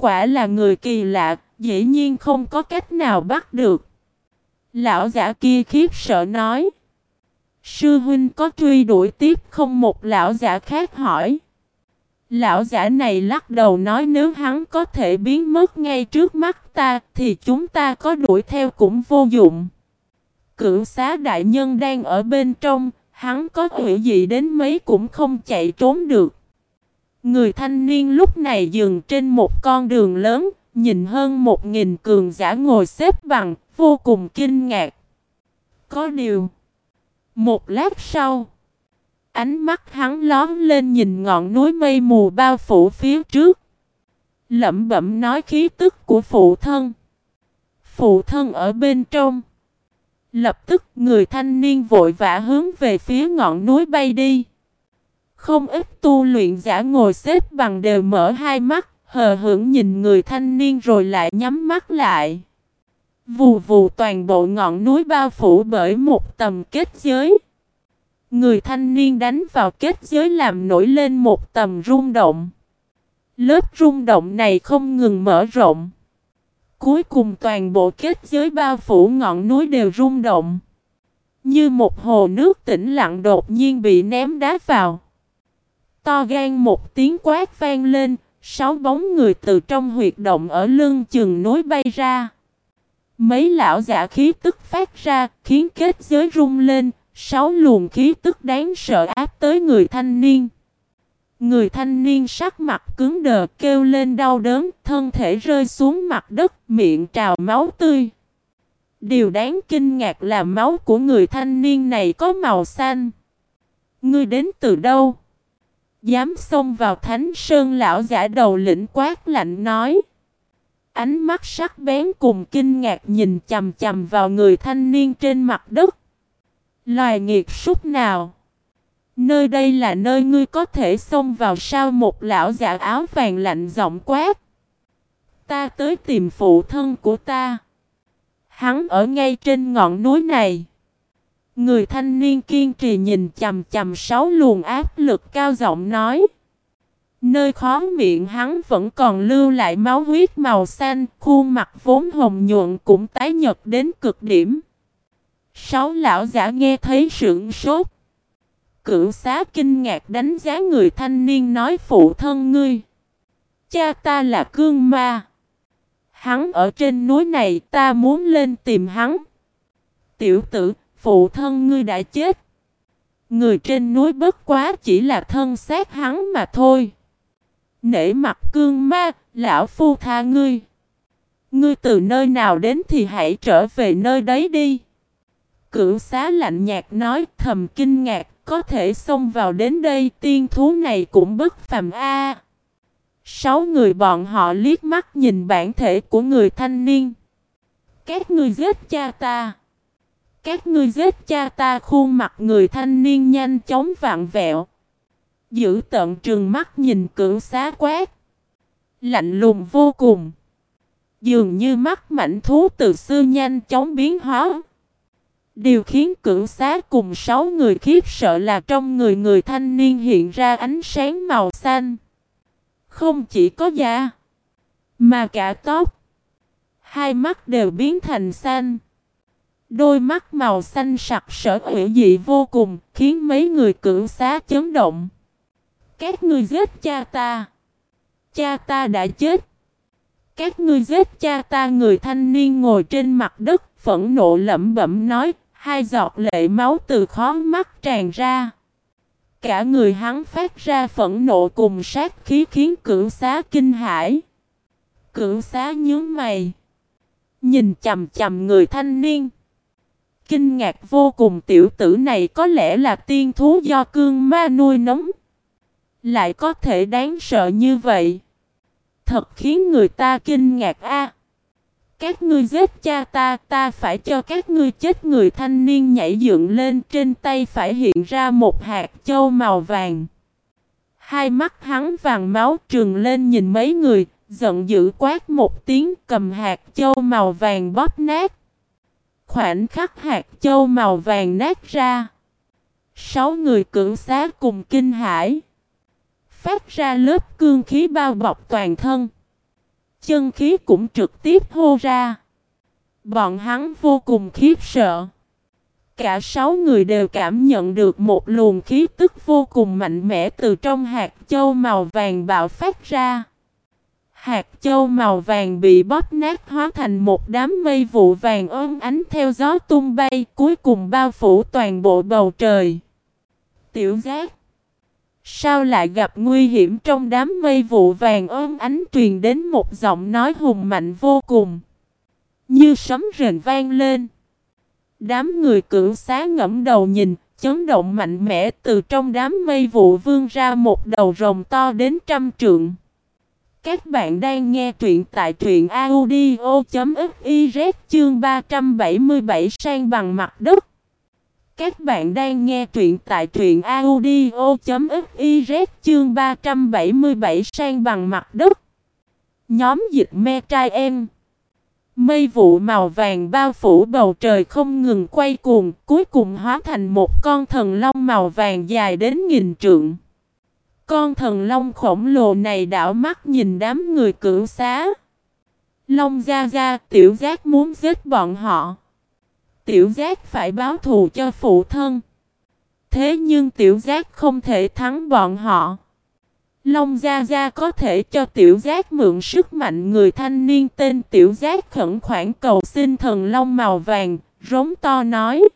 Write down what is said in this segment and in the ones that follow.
quả là người kỳ lạ, dĩ nhiên không có cách nào bắt được. Lão giả kia khiếp sợ nói. Sư huynh có truy đuổi tiếp không một lão giả khác hỏi. Lão giả này lắc đầu nói nếu hắn có thể biến mất ngay trước mắt ta thì chúng ta có đuổi theo cũng vô dụng. Cửu xá đại nhân đang ở bên trong, hắn có hủy gì đến mấy cũng không chạy trốn được. Người thanh niên lúc này dừng trên một con đường lớn, nhìn hơn một nghìn cường giả ngồi xếp bằng, vô cùng kinh ngạc. Có điều, một lát sau, ánh mắt hắn lóm lên nhìn ngọn núi mây mù bao phủ phía trước. Lẩm bẩm nói khí tức của phụ thân. Phụ thân ở bên trong. Lập tức người thanh niên vội vã hướng về phía ngọn núi bay đi. Không ít tu luyện giả ngồi xếp bằng đều mở hai mắt, hờ hững nhìn người thanh niên rồi lại nhắm mắt lại. Vù vù toàn bộ ngọn núi bao phủ bởi một tầm kết giới. Người thanh niên đánh vào kết giới làm nổi lên một tầm rung động. Lớp rung động này không ngừng mở rộng. Cuối cùng toàn bộ kết giới bao phủ ngọn núi đều rung động. Như một hồ nước tĩnh lặng đột nhiên bị ném đá vào. To gan một tiếng quát vang lên, sáu bóng người từ trong huyệt động ở lưng chừng núi bay ra. Mấy lão giả khí tức phát ra, khiến kết giới rung lên, sáu luồng khí tức đáng sợ áp tới người thanh niên. Người thanh niên sắc mặt cứng đờ kêu lên đau đớn, thân thể rơi xuống mặt đất, miệng trào máu tươi. Điều đáng kinh ngạc là máu của người thanh niên này có màu xanh. Ngươi đến từ đâu? Dám xông vào thánh sơn lão giả đầu lĩnh quát lạnh nói. Ánh mắt sắc bén cùng kinh ngạc nhìn chầm chầm vào người thanh niên trên mặt đất. Loài nghiệt súc nào? Nơi đây là nơi ngươi có thể xông vào sao một lão giả áo vàng lạnh giọng quát. Ta tới tìm phụ thân của ta. Hắn ở ngay trên ngọn núi này. Người thanh niên kiên trì nhìn chầm chầm sáu luồng áp lực cao giọng nói. Nơi khó miệng hắn vẫn còn lưu lại máu huyết màu xanh, khuôn mặt vốn hồng nhuận cũng tái nhật đến cực điểm. Sáu lão giả nghe thấy sững sốt. Cửu xá kinh ngạc đánh giá người thanh niên nói phụ thân ngươi. Cha ta là cương ma. Hắn ở trên núi này ta muốn lên tìm hắn. Tiểu tử, phụ thân ngươi đã chết. Người trên núi bất quá chỉ là thân xác hắn mà thôi. Nể mặt cương ma, lão phu tha ngươi. Ngươi từ nơi nào đến thì hãy trở về nơi đấy đi. Cửu xá lạnh nhạt nói thầm kinh ngạc, có thể xông vào đến đây tiên thú này cũng bất phàm a. Sáu người bọn họ liếc mắt nhìn bản thể của người thanh niên. Các ngươi giết cha ta. Các ngươi giết cha ta khuôn mặt người thanh niên nhanh chóng vặn vẹo. Giữ tận trường mắt nhìn cửu xá quát. Lạnh lùng vô cùng. Dường như mắt mảnh thú từ xưa nhanh chóng biến hóa. Điều khiến cửu xá cùng sáu người khiếp sợ là trong người người thanh niên hiện ra ánh sáng màu xanh. Không chỉ có da, mà cả tóc. Hai mắt đều biến thành xanh. Đôi mắt màu xanh sặc sỡ hữu dị vô cùng, khiến mấy người cưỡng xá chấn động. Các ngươi giết cha ta. Cha ta đã chết. Các ngươi giết cha ta người thanh niên ngồi trên mặt đất, phẫn nộ lẩm bẩm nói, hai giọt lệ máu từ khó mắt tràn ra. Cả người hắn phát ra phẫn nộ cùng sát khí khiến cửu xá kinh hãi. Cửu xá nhướng mày. Nhìn chầm chầm người thanh niên. Kinh ngạc vô cùng tiểu tử này có lẽ là tiên thú do cương ma nuôi nấng. Lại có thể đáng sợ như vậy. Thật khiến người ta kinh ngạc a. Các ngươi giết cha ta, ta phải cho các ngươi chết người thanh niên nhảy dựng lên trên tay phải hiện ra một hạt châu màu vàng. Hai mắt hắn vàng máu trừng lên nhìn mấy người, giận dữ quát một tiếng cầm hạt châu màu vàng bóp nát. Khoảnh khắc hạt châu màu vàng nát ra. Sáu người cưỡng xá cùng kinh hãi. Phát ra lớp cương khí bao bọc toàn thân. Chân khí cũng trực tiếp hô ra. Bọn hắn vô cùng khiếp sợ. Cả sáu người đều cảm nhận được một luồng khí tức vô cùng mạnh mẽ từ trong hạt châu màu vàng bạo phát ra. Hạt châu màu vàng bị bóp nát hóa thành một đám mây vụ vàng ôm ánh theo gió tung bay cuối cùng bao phủ toàn bộ bầu trời. Tiểu giác Sao lại gặp nguy hiểm trong đám mây vụ vàng ôm ánh truyền đến một giọng nói hùng mạnh vô cùng. Như sấm rền vang lên. Đám người cưỡng xá ngẫm đầu nhìn, chấn động mạnh mẽ từ trong đám mây vụ vươn ra một đầu rồng to đến trăm trượng. Các bạn đang nghe truyện tại truyện audio.fiz chương 377 sang bằng mặt đất. Các bạn đang nghe truyện tại truyện audio.fiz chương 377 sang bằng mặt đất. Nhóm dịch me trai em. Mây vụ màu vàng bao phủ bầu trời không ngừng quay cuồng, cuối cùng hóa thành một con thần long màu vàng dài đến nghìn trượng. Con thần long khổng lồ này đảo mắt nhìn đám người cưỡng xá. Long ra ra, tiểu giác muốn giết bọn họ. Tiểu giác phải báo thù cho phụ thân. Thế nhưng tiểu giác không thể thắng bọn họ. Long Gia Gia có thể cho tiểu giác mượn sức mạnh người thanh niên tên tiểu giác khẩn khoản cầu xin thần long màu vàng, rống to nói.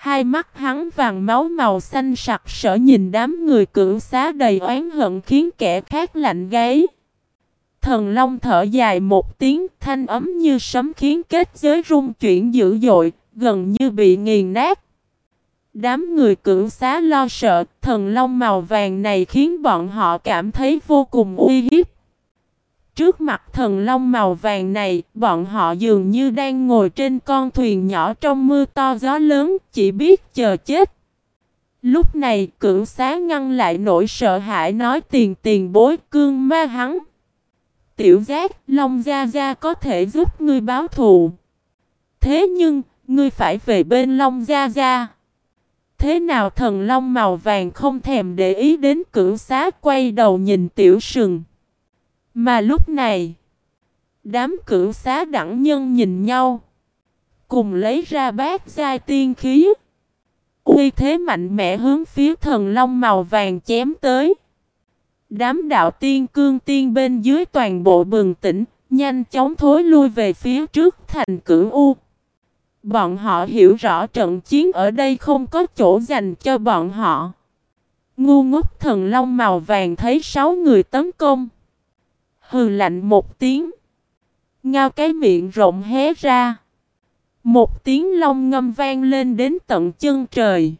Hai mắt hắn vàng máu màu xanh sặc sỡ nhìn đám người cửu xá đầy oán hận khiến kẻ khác lạnh gáy. Thần long thở dài một tiếng thanh ấm như sấm khiến kết giới rung chuyển dữ dội, gần như bị nghiền nát. Đám người cưỡng xá lo sợ, thần long màu vàng này khiến bọn họ cảm thấy vô cùng uy hiếp. Trước mặt thần long màu vàng này, bọn họ dường như đang ngồi trên con thuyền nhỏ trong mưa to gió lớn, chỉ biết chờ chết. Lúc này, cưỡng xá ngăn lại nỗi sợ hãi nói tiền tiền bối cương ma hắn. Tiểu giác, Long Gia Gia có thể giúp ngươi báo thù. Thế nhưng, ngươi phải về bên Long Gia Gia. Thế nào thần long màu vàng không thèm để ý đến cửu xá quay đầu nhìn tiểu sừng. Mà lúc này, đám cửu xá đẳng nhân nhìn nhau. Cùng lấy ra bát giai tiên khí. Uy thế mạnh mẽ hướng phía thần long màu vàng chém tới. Đám đạo tiên cương tiên bên dưới toàn bộ bừng tỉnh, nhanh chóng thối lui về phía trước thành cửu U. Bọn họ hiểu rõ trận chiến ở đây không có chỗ dành cho bọn họ. Ngu ngốc thần long màu vàng thấy sáu người tấn công. Hừ lạnh một tiếng. Ngao cái miệng rộng hé ra. Một tiếng long ngâm vang lên đến tận chân trời.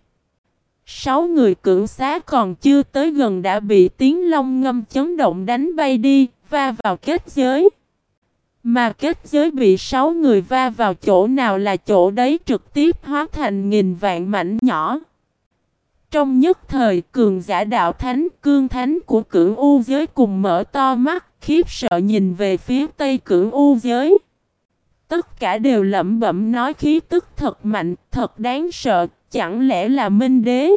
Sáu người cưỡng xá còn chưa tới gần đã bị tiếng long ngâm chấn động đánh bay đi, va vào kết giới. Mà kết giới bị sáu người va vào chỗ nào là chỗ đấy trực tiếp hóa thành nghìn vạn mảnh nhỏ. Trong nhất thời cường giả đạo thánh cương thánh của cửu u giới cùng mở to mắt khiếp sợ nhìn về phía tây cửu u giới. Tất cả đều lẩm bẩm nói khí tức thật mạnh, thật đáng sợ, chẳng lẽ là minh đế.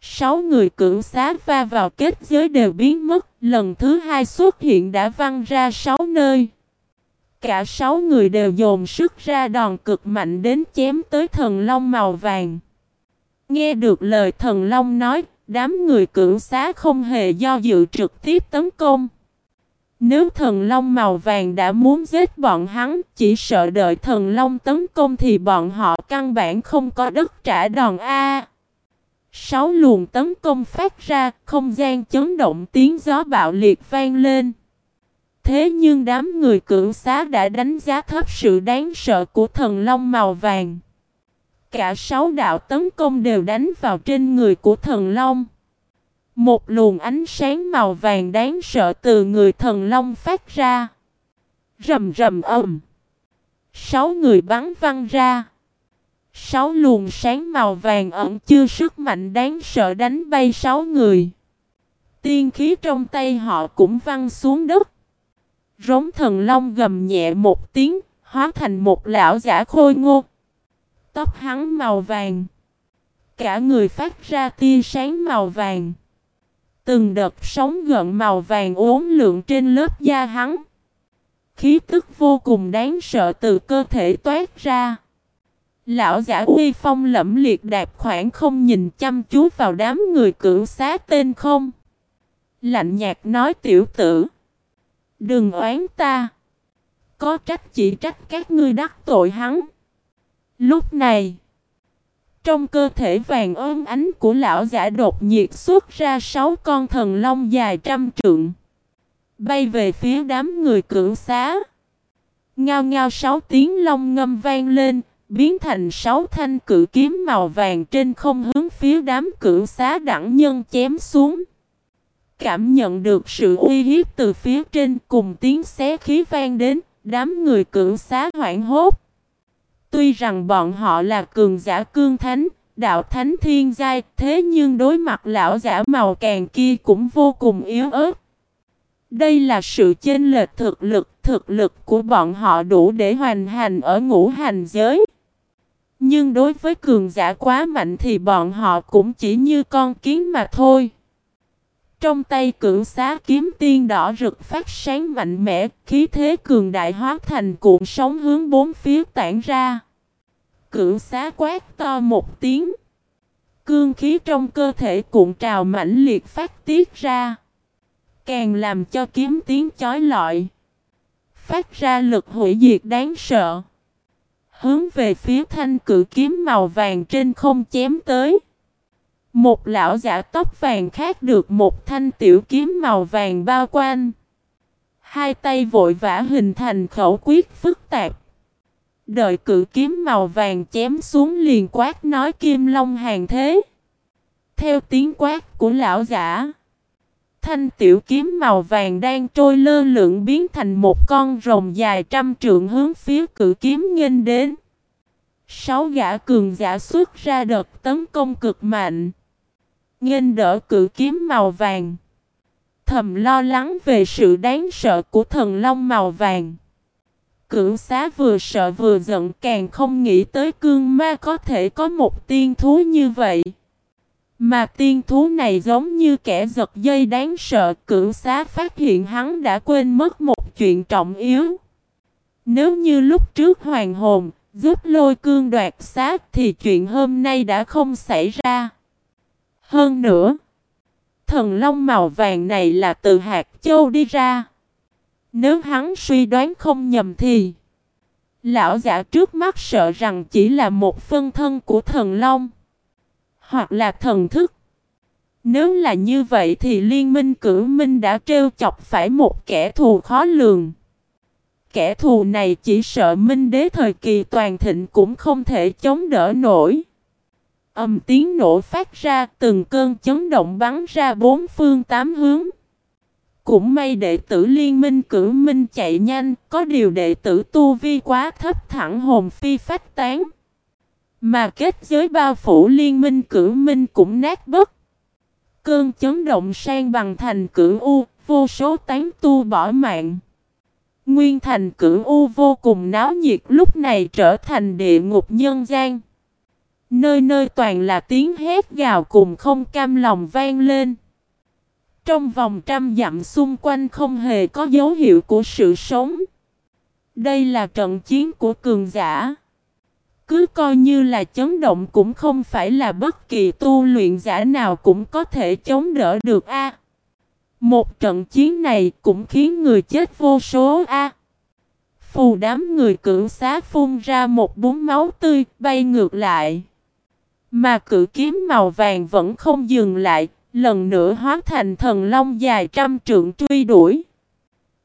Sáu người cửu xá va vào kết giới đều biến mất, lần thứ hai xuất hiện đã văng ra sáu nơi. Cả sáu người đều dồn sức ra đòn cực mạnh đến chém tới thần long màu vàng. Nghe được lời thần long nói, đám người cưỡng xá không hề do dự trực tiếp tấn công. Nếu thần long màu vàng đã muốn giết bọn hắn, chỉ sợ đợi thần long tấn công thì bọn họ căn bản không có đất trả đòn A. Sáu luồng tấn công phát ra, không gian chấn động tiếng gió bạo liệt vang lên. Thế nhưng đám người cưỡng xá đã đánh giá thấp sự đáng sợ của thần long màu vàng. Cả sáu đạo tấn công đều đánh vào trên người của thần long. Một luồng ánh sáng màu vàng đáng sợ từ người thần long phát ra. Rầm rầm ầm. Sáu người bắn văng ra. Sáu luồng sáng màu vàng ẩn chưa sức mạnh đáng sợ đánh bay sáu người. Tiên khí trong tay họ cũng văng xuống đất. Rống thần long gầm nhẹ một tiếng, hóa thành một lão giả khôi ngô. Tóc hắn màu vàng. Cả người phát ra tia sáng màu vàng. Từng đợt sóng gợn màu vàng uốn lượn trên lớp da hắn. khí tức vô cùng đáng sợ từ cơ thể toát ra. Lão giả uy phong lẫm liệt đạp khoảng không nhìn chăm chú vào đám người cửu xá tên không. Lạnh nhạt nói tiểu tử. Đừng oán ta. Có trách chỉ trách các ngươi đắc tội hắn. Lúc này. Trong cơ thể vàng ôm ánh của lão giả đột nhiệt xuất ra sáu con thần long dài trăm trượng. Bay về phía đám người cưỡng xá. Ngao ngao sáu tiếng long ngâm vang lên, biến thành sáu thanh cự kiếm màu vàng trên không hướng phía đám cưỡng xá đẳng nhân chém xuống. Cảm nhận được sự uy hiếp từ phía trên cùng tiếng xé khí vang đến, đám người cưỡng xá hoảng hốt. Tuy rằng bọn họ là cường giả cương thánh, đạo thánh thiên giai, thế nhưng đối mặt lão giả màu càng kia cũng vô cùng yếu ớt. Đây là sự chênh lệch thực lực, thực lực của bọn họ đủ để hoàn hành ở ngũ hành giới. Nhưng đối với cường giả quá mạnh thì bọn họ cũng chỉ như con kiến mà thôi. Trong tay cửu xá kiếm tiên đỏ rực phát sáng mạnh mẽ, khí thế cường đại hóa thành cuộn sóng hướng bốn phía tản ra. Cửu xá quát to một tiếng. Cương khí trong cơ thể cuộn trào mãnh liệt phát tiết ra. Càng làm cho kiếm tiếng chói lọi. Phát ra lực hủy diệt đáng sợ. Hướng về phía thanh cử kiếm màu vàng trên không chém tới. Một lão giả tóc vàng khác được một thanh tiểu kiếm màu vàng bao quanh. Hai tay vội vã hình thành khẩu quyết phức tạp. Đợi cự kiếm màu vàng chém xuống liền quát nói kim long hàng thế. Theo tiếng quát của lão giả. Thanh tiểu kiếm màu vàng đang trôi lơ lửng biến thành một con rồng dài trăm trượng hướng phía cự kiếm nghênh đến. Sáu gã cường giả xuất ra đợt tấn công cực mạnh. Nghênh đỡ cự kiếm màu vàng. Thầm lo lắng về sự đáng sợ của thần long màu vàng. Cửu xá vừa sợ vừa giận, càng không nghĩ tới cương ma có thể có một tiên thú như vậy. Mà tiên thú này giống như kẻ giật dây đáng sợ, cửu xá phát hiện hắn đã quên mất một chuyện trọng yếu. Nếu như lúc trước hoàng hồn giúp lôi cương đoạt xác thì chuyện hôm nay đã không xảy ra. Hơn nữa, thần long màu vàng này là từ hạt châu đi ra. Nếu hắn suy đoán không nhầm thì Lão giả trước mắt sợ rằng chỉ là một phân thân của thần long Hoặc là thần thức. Nếu là như vậy thì liên minh cử minh đã trêu chọc phải một kẻ thù khó lường. Kẻ thù này chỉ sợ minh đế thời kỳ toàn thịnh cũng không thể chống đỡ nổi. Âm tiếng nổ phát ra từng cơn chấn động bắn ra bốn phương tám hướng cũng may đệ tử liên minh cử minh chạy nhanh, có điều đệ tử tu vi quá thấp thẳng hồn phi phách tán. Mà kết giới bao phủ liên minh cử minh cũng nát bất. Cơn chấn động sang bằng thành cử u, vô số tán tu bỏ mạng. Nguyên thành cử u vô cùng náo nhiệt lúc này trở thành địa ngục nhân gian. Nơi nơi toàn là tiếng hét gào cùng không cam lòng vang lên. Trong vòng trăm dặm xung quanh không hề có dấu hiệu của sự sống. Đây là trận chiến của cường giả. Cứ coi như là chấn động cũng không phải là bất kỳ tu luyện giả nào cũng có thể chống đỡ được a. một trận chiến này cũng khiến người chết vô số a. Phù đám người cưỡng xá phun ra một bún máu tươi, bay ngược lại. Mà cử kiếm màu vàng vẫn không dừng lại, Lần nữa hóa thành thần long dài trăm trượng truy đuổi.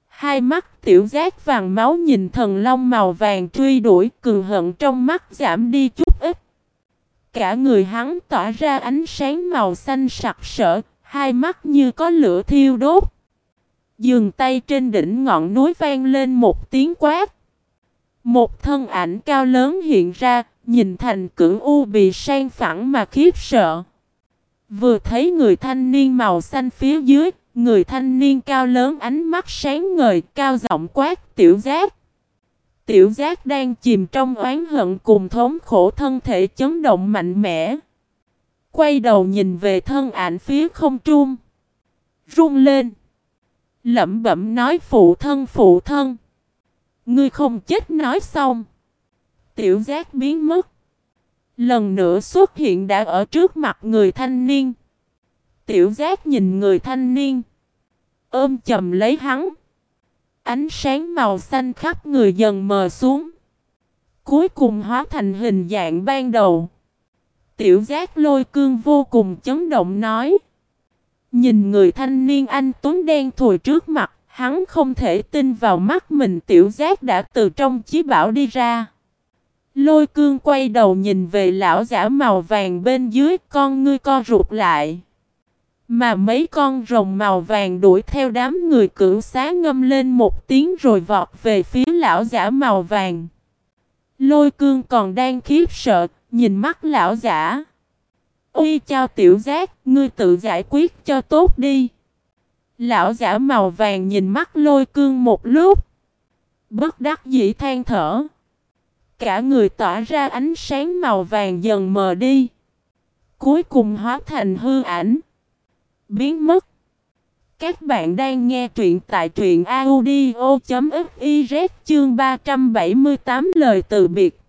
Hai mắt tiểu giác vàng máu nhìn thần long màu vàng truy đuổi cường hận trong mắt giảm đi chút ít. Cả người hắn tỏa ra ánh sáng màu xanh sặc sỡ, hai mắt như có lửa thiêu đốt. Dường tay trên đỉnh ngọn núi vang lên một tiếng quát. Một thân ảnh cao lớn hiện ra, nhìn thành cửu u bị sang phẳng mà khiếp sợ. Vừa thấy người thanh niên màu xanh phía dưới, người thanh niên cao lớn ánh mắt sáng ngời, cao giọng quát tiểu giác. Tiểu giác đang chìm trong oán hận cùng thống khổ thân thể chấn động mạnh mẽ. Quay đầu nhìn về thân ảnh phía không trung. Rung lên. Lẩm bẩm nói phụ thân phụ thân. Ngươi không chết nói xong. Tiểu giác biến mất. Lần nữa xuất hiện đã ở trước mặt người thanh niên. Tiểu giác nhìn người thanh niên. Ôm chầm lấy hắn. Ánh sáng màu xanh khắp người dần mờ xuống. Cuối cùng hóa thành hình dạng ban đầu. Tiểu giác lôi cương vô cùng chấn động nói. Nhìn người thanh niên anh Tuấn đen thùi trước mặt, hắn không thể tin vào mắt mình tiểu giác đã từ trong chí bảo đi ra. Lôi cương quay đầu nhìn về lão giả màu vàng bên dưới con ngươi co rụt lại. Mà mấy con rồng màu vàng đuổi theo đám người cửu xá ngâm lên một tiếng rồi vọt về phía lão giả màu vàng. Lôi cương còn đang khiếp sợ, nhìn mắt lão giả. Uy chào tiểu giác, ngươi tự giải quyết cho tốt đi. Lão giả màu vàng nhìn mắt lôi cương một lúc. Bất đắc dĩ than thở. Cả người tỏa ra ánh sáng màu vàng dần mờ đi. Cuối cùng hóa thành hư ảnh. Biến mất. Các bạn đang nghe truyện tại truyện audio.fiz chương 378 lời từ biệt.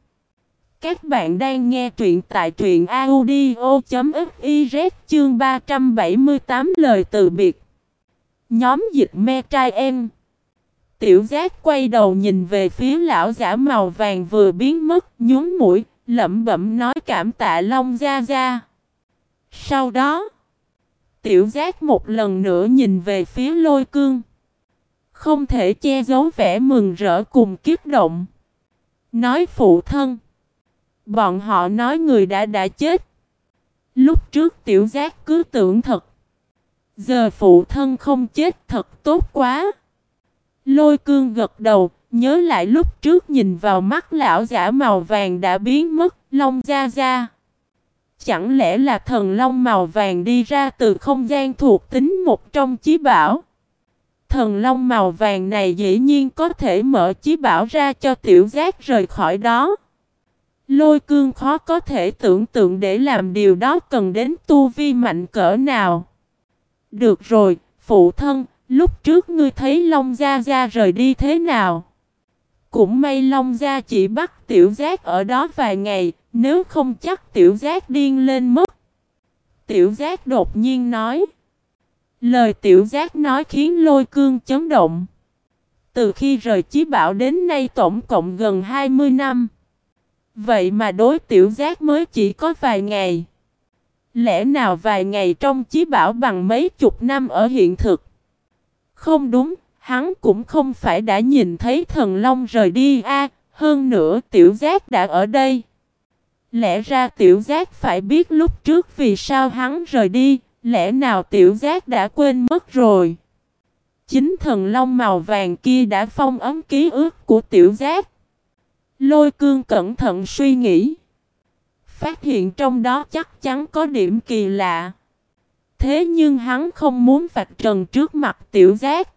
Các bạn đang nghe truyện tại truyện audio.fiz chương 378 lời từ biệt. Nhóm dịch me trai em. Tiểu giác quay đầu nhìn về phía lão giả màu vàng vừa biến mất, nhún mũi, lẩm bẩm nói cảm tạ Long Gia Gia. Sau đó, tiểu giác một lần nữa nhìn về phía lôi cương. Không thể che giấu vẻ mừng rỡ cùng kiếp động. Nói phụ thân. Bọn họ nói người đã đã chết. Lúc trước tiểu giác cứ tưởng thật. Giờ phụ thân không chết thật tốt quá. Lôi cương gật đầu, nhớ lại lúc trước nhìn vào mắt lão giả màu vàng đã biến mất, long ra ra. Chẳng lẽ là thần long màu vàng đi ra từ không gian thuộc tính một trong chí bảo? Thần long màu vàng này dĩ nhiên có thể mở chí bảo ra cho tiểu giác rời khỏi đó. Lôi cương khó có thể tưởng tượng để làm điều đó cần đến tu vi mạnh cỡ nào. Được rồi, phụ thân, lúc trước ngươi thấy Long Gia Gia rời đi thế nào? Cũng may Long Gia chỉ bắt tiểu giác ở đó vài ngày, nếu không chắc tiểu giác điên lên mất. Tiểu giác đột nhiên nói. Lời tiểu giác nói khiến lôi cương chấn động. Từ khi rời chí bảo đến nay tổng cộng gần 20 năm. Vậy mà đối tiểu giác mới chỉ có vài ngày. Lẽ nào vài ngày trong chí bảo bằng mấy chục năm ở hiện thực? Không đúng, hắn cũng không phải đã nhìn thấy thần long rời đi a hơn nữa tiểu giác đã ở đây. Lẽ ra tiểu giác phải biết lúc trước vì sao hắn rời đi, lẽ nào tiểu giác đã quên mất rồi. Chính thần long màu vàng kia đã phong ấm ký ức của tiểu giác. Lôi cương cẩn thận suy nghĩ. Phát hiện trong đó chắc chắn có điểm kỳ lạ. Thế nhưng hắn không muốn vạch trần trước mặt tiểu giác.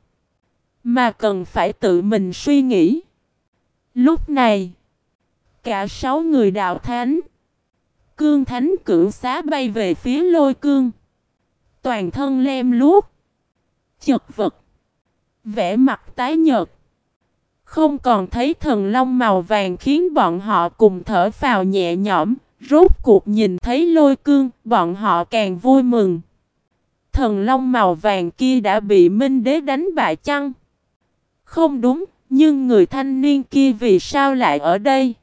Mà cần phải tự mình suy nghĩ. Lúc này, cả sáu người đạo thánh, cương thánh cửu xá bay về phía lôi cương. Toàn thân lem luốt, chật vật, vẻ mặt tái nhợt. Không còn thấy thần long màu vàng khiến bọn họ cùng thở phào nhẹ nhõm, rốt cuộc nhìn thấy lôi cương, bọn họ càng vui mừng. Thần long màu vàng kia đã bị Minh Đế đánh bại chăng? Không đúng, nhưng người thanh niên kia vì sao lại ở đây?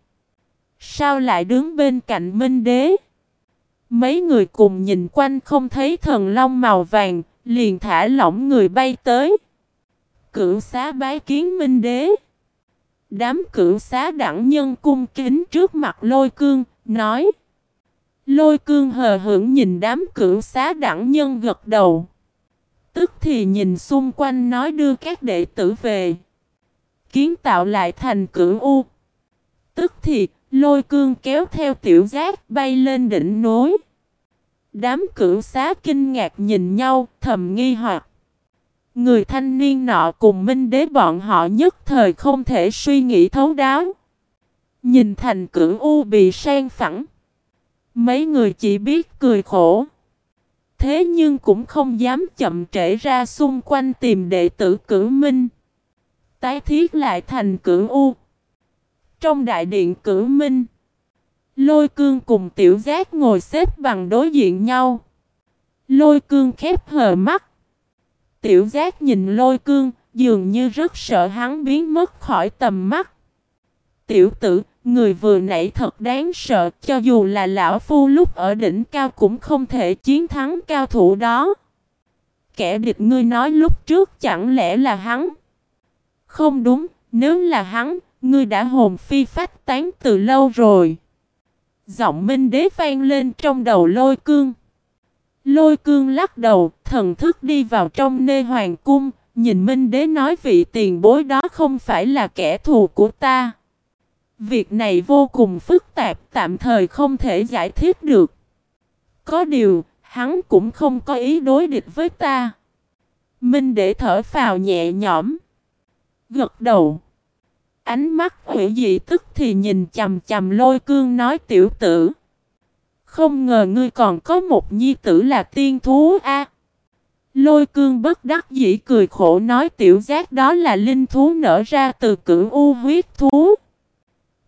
Sao lại đứng bên cạnh Minh Đế? Mấy người cùng nhìn quanh không thấy thần long màu vàng, liền thả lỏng người bay tới. Cửu xá bái kiến Minh Đế. Đám cửu xá đẳng nhân cung kính trước mặt lôi cương, nói. Lôi cương hờ hững nhìn đám cửu xá đẳng nhân gật đầu. Tức thì nhìn xung quanh nói đưa các đệ tử về. Kiến tạo lại thành cửu U. Tức thì, lôi cương kéo theo tiểu giác bay lên đỉnh núi. Đám cửu xá kinh ngạc nhìn nhau, thầm nghi hoặc. Người thanh niên nọ cùng minh đế bọn họ nhất thời không thể suy nghĩ thấu đáo. Nhìn thành cửu U bị sang phẳng. Mấy người chỉ biết cười khổ. Thế nhưng cũng không dám chậm trễ ra xung quanh tìm đệ tử cử minh. tái thiết lại thành cửu U. Trong đại điện cửu minh, lôi cương cùng tiểu giác ngồi xếp bằng đối diện nhau. Lôi cương khép hờ mắt. Tiểu giác nhìn lôi cương, dường như rất sợ hắn biến mất khỏi tầm mắt. Tiểu tử, người vừa nãy thật đáng sợ, cho dù là lão phu lúc ở đỉnh cao cũng không thể chiến thắng cao thủ đó. Kẻ địch ngươi nói lúc trước chẳng lẽ là hắn? Không đúng, nếu là hắn, ngươi đã hồn phi phách tán từ lâu rồi. Giọng minh đế vang lên trong đầu lôi cương. Lôi cương lắc đầu, thần thức đi vào trong nê hoàng cung, nhìn minh đế nói vị tiền bối đó không phải là kẻ thù của ta. Việc này vô cùng phức tạp, tạm thời không thể giải thích được. Có điều, hắn cũng không có ý đối địch với ta. Minh để thở phào nhẹ nhõm. Gật đầu. Ánh mắt hủy dị tức thì nhìn chầm chầm lôi cương nói tiểu tử. Không ngờ ngươi còn có một nhi tử là tiên thú a. Lôi cương bất đắc dĩ cười khổ nói tiểu giác đó là linh thú nở ra từ cửu u huyết thú.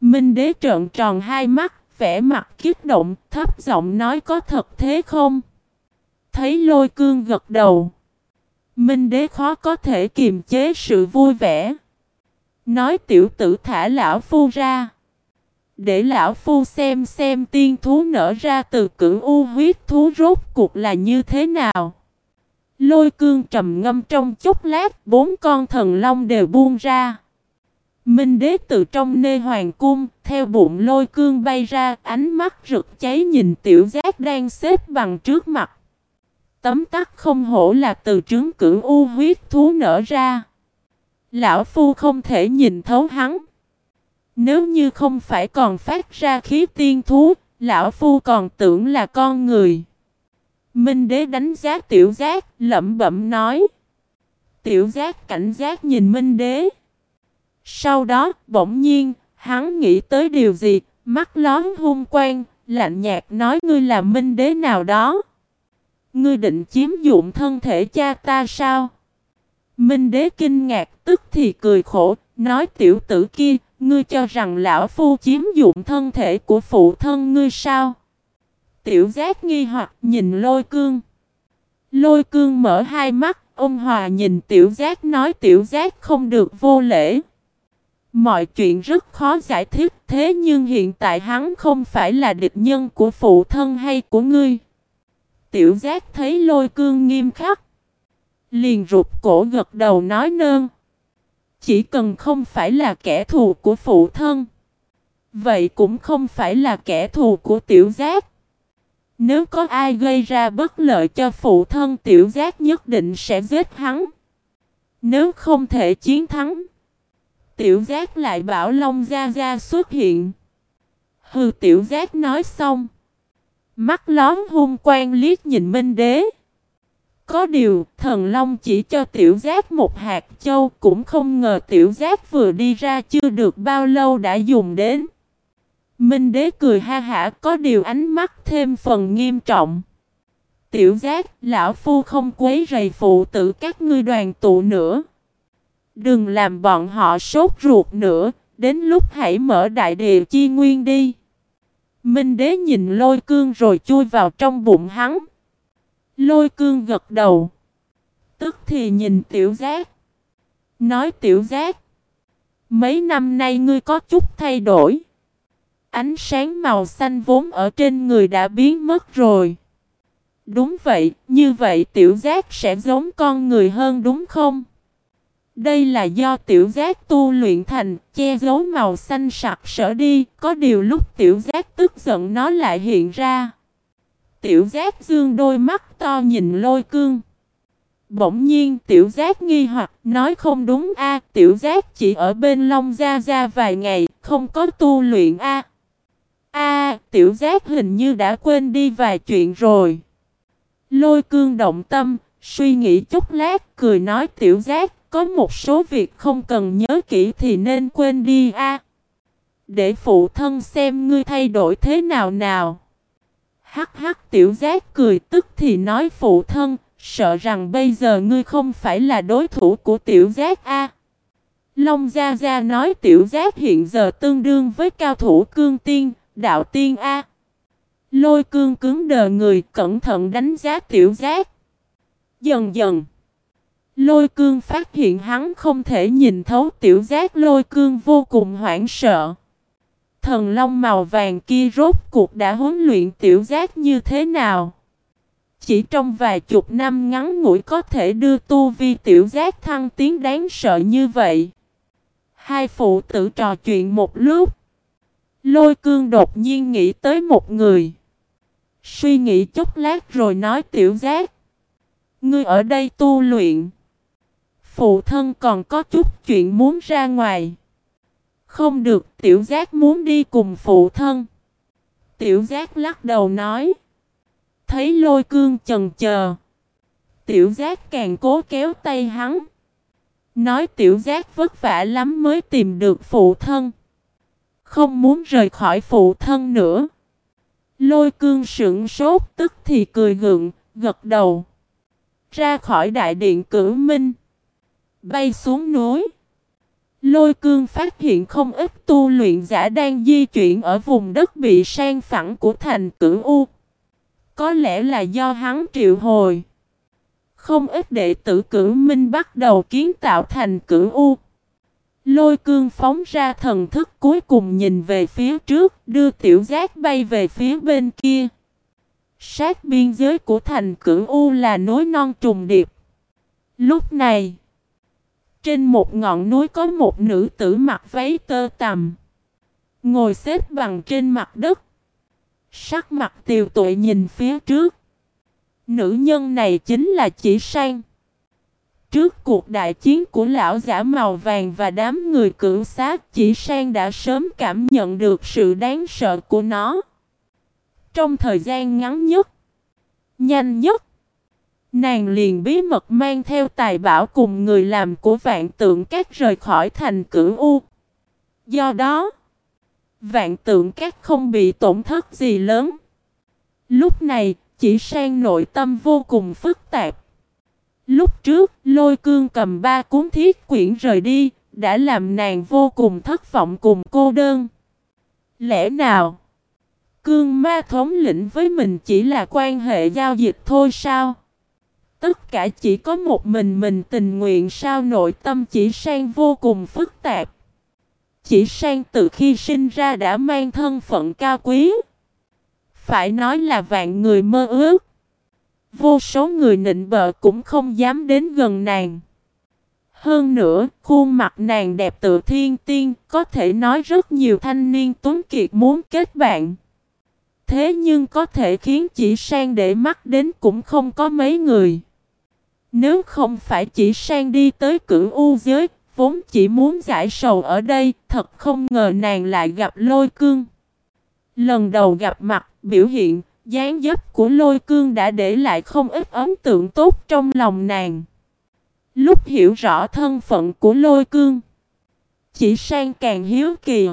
Minh đế trợn tròn hai mắt, vẻ mặt kích động, thấp giọng nói có thật thế không? Thấy lôi cương gật đầu. Minh đế khó có thể kiềm chế sự vui vẻ. Nói tiểu tử thả lão phu ra. Để lão phu xem xem tiên thú nở ra từ cửu u huyết thú rốt cuộc là như thế nào. Lôi cương trầm ngâm trong chốc lát, bốn con thần long đều buông ra. Minh đế từ trong nê hoàng cung, theo bụng lôi cương bay ra, ánh mắt rực cháy nhìn tiểu giác đang xếp bằng trước mặt. Tấm tắc không hổ là từ trứng cửu u huyết thú nở ra. Lão Phu không thể nhìn thấu hắn. Nếu như không phải còn phát ra khí tiên thú, Lão Phu còn tưởng là con người. Minh đế đánh giá tiểu giác, lẩm bẩm nói. Tiểu giác cảnh giác nhìn Minh đế. Sau đó, bỗng nhiên, hắn nghĩ tới điều gì, mắt lón hung quang, lạnh nhạt nói ngươi là Minh đế nào đó. Ngươi định chiếm dụng thân thể cha ta sao? Minh đế kinh ngạc tức thì cười khổ, nói tiểu tử kia, ngươi cho rằng lão phu chiếm dụng thân thể của phụ thân ngươi sao? Tiểu giác nghi hoặc nhìn lôi cương. Lôi cương mở hai mắt, ông Hòa nhìn tiểu giác nói tiểu giác không được vô lễ. Mọi chuyện rất khó giải thích, thế nhưng hiện tại hắn không phải là địch nhân của phụ thân hay của ngươi. Tiểu giác thấy lôi cương nghiêm khắc. Liền rụt cổ gật đầu nói nơn. Chỉ cần không phải là kẻ thù của phụ thân. Vậy cũng không phải là kẻ thù của tiểu giác. Nếu có ai gây ra bất lợi cho phụ thân, tiểu giác nhất định sẽ giết hắn. Nếu không thể chiến thắng. Tiểu giác lại bảo Long Gia Gia xuất hiện. Hừ tiểu giác nói xong. Mắt lón hung quang liếc nhìn Minh Đế. Có điều, thần Long chỉ cho tiểu giác một hạt châu cũng không ngờ tiểu giác vừa đi ra chưa được bao lâu đã dùng đến. Minh đế cười ha hả có điều ánh mắt thêm phần nghiêm trọng. Tiểu giác, lão phu không quấy rầy phụ tử các ngươi đoàn tụ nữa. Đừng làm bọn họ sốt ruột nữa, đến lúc hãy mở đại địa chi nguyên đi. Minh đế nhìn lôi cương rồi chui vào trong bụng hắn. Lôi cương gật đầu. Tức thì nhìn tiểu giác. Nói tiểu giác. Mấy năm nay ngươi có chút thay đổi. Ánh sáng màu xanh vốn ở trên người đã biến mất rồi. Đúng vậy, như vậy tiểu giác sẽ giống con người hơn đúng không? Đây là do tiểu giác tu luyện thành, che giấu màu xanh sặc sở đi, có điều lúc tiểu giác tức giận nó lại hiện ra. Tiểu giác dương đôi mắt to nhìn lôi cương. Bỗng nhiên tiểu giác nghi hoặc nói không đúng a tiểu giác chỉ ở bên Long Gia Gia vài ngày, không có tu luyện a a tiểu giác hình như đã quên đi vài chuyện rồi. Lôi cương động tâm, suy nghĩ chút lát, cười nói tiểu giác, có một số việc không cần nhớ kỹ thì nên quên đi a Để phụ thân xem ngươi thay đổi thế nào nào. Hắc hắc tiểu giác cười tức thì nói phụ thân, sợ rằng bây giờ ngươi không phải là đối thủ của tiểu giác a. Long Gia Gia nói tiểu giác hiện giờ tương đương với cao thủ cương tiên, đạo tiên A. Lôi cương cứng đờ người cẩn thận đánh giá tiểu giác. Dần dần. Lôi cương phát hiện hắn không thể nhìn thấu tiểu giác lôi cương vô cùng hoảng sợ. Thần long màu vàng kia rốt cuộc đã huấn luyện tiểu giác như thế nào? Chỉ trong vài chục năm ngắn ngủi có thể đưa tu vi tiểu giác thăng tiến đáng sợ như vậy. Hai phụ tử trò chuyện một lúc. Lôi cương đột nhiên nghĩ tới một người. Suy nghĩ chút lát rồi nói tiểu giác. Ngươi ở đây tu luyện. Phụ thân còn có chút chuyện muốn ra ngoài. Không được tiểu giác muốn đi cùng phụ thân. Tiểu giác lắc đầu nói. Thấy lôi cương chần chờ. Tiểu giác càng cố kéo tay hắn. Nói tiểu giác vất vả lắm mới tìm được phụ thân. Không muốn rời khỏi phụ thân nữa. Lôi cương sững sốt tức thì cười gượng, gật đầu. Ra khỏi đại điện cử minh. Bay xuống núi. Lôi cương phát hiện không ít tu luyện giả đang di chuyển ở vùng đất bị sang phẳng của thành cửu U. Có lẽ là do hắn triệu hồi. Không ít đệ tử cửu minh bắt đầu kiến tạo thành cửu U. Lôi cương phóng ra thần thức cuối cùng nhìn về phía trước, đưa tiểu giác bay về phía bên kia. Sát biên giới của thành cửu U là núi non trùng điệp. Lúc này, trên một ngọn núi có một nữ tử mặc váy tơ tằm. Ngồi xếp bằng trên mặt đất. Sắc mặt tiều tụi nhìn phía trước. Nữ nhân này chính là chỉ sang. Trước cuộc đại chiến của lão giả màu vàng và đám người cửu sát chỉ sang đã sớm cảm nhận được sự đáng sợ của nó. Trong thời gian ngắn nhất, nhanh nhất, nàng liền bí mật mang theo tài bảo cùng người làm của vạn tượng các rời khỏi thành cửu U. Do đó, vạn tượng các không bị tổn thất gì lớn. Lúc này, chỉ sang nội tâm vô cùng phức tạp. Lúc trước, lôi cương cầm ba cuốn thiết quyển rời đi, đã làm nàng vô cùng thất vọng cùng cô đơn. Lẽ nào? Cương ma thống lĩnh với mình chỉ là quan hệ giao dịch thôi sao? Tất cả chỉ có một mình mình tình nguyện sao nội tâm chỉ sang vô cùng phức tạp. Chỉ sang từ khi sinh ra đã mang thân phận cao quý. Phải nói là vạn người mơ ước. Vô số người nịnh bợ cũng không dám đến gần nàng. Hơn nữa, khuôn mặt nàng đẹp tự thiên tiên, có thể nói rất nhiều thanh niên tuấn kiệt muốn kết bạn. Thế nhưng có thể khiến chỉ sang để mắt đến cũng không có mấy người. Nếu không phải chỉ sang đi tới cửu u giới, vốn chỉ muốn giải sầu ở đây, thật không ngờ nàng lại gặp lôi cương. Lần đầu gặp mặt, biểu hiện, dáng dấp của lôi cương đã để lại không ít ấn tượng tốt trong lòng nàng. Lúc hiểu rõ thân phận của lôi cương, chỉ sang càng hiếu kỳ.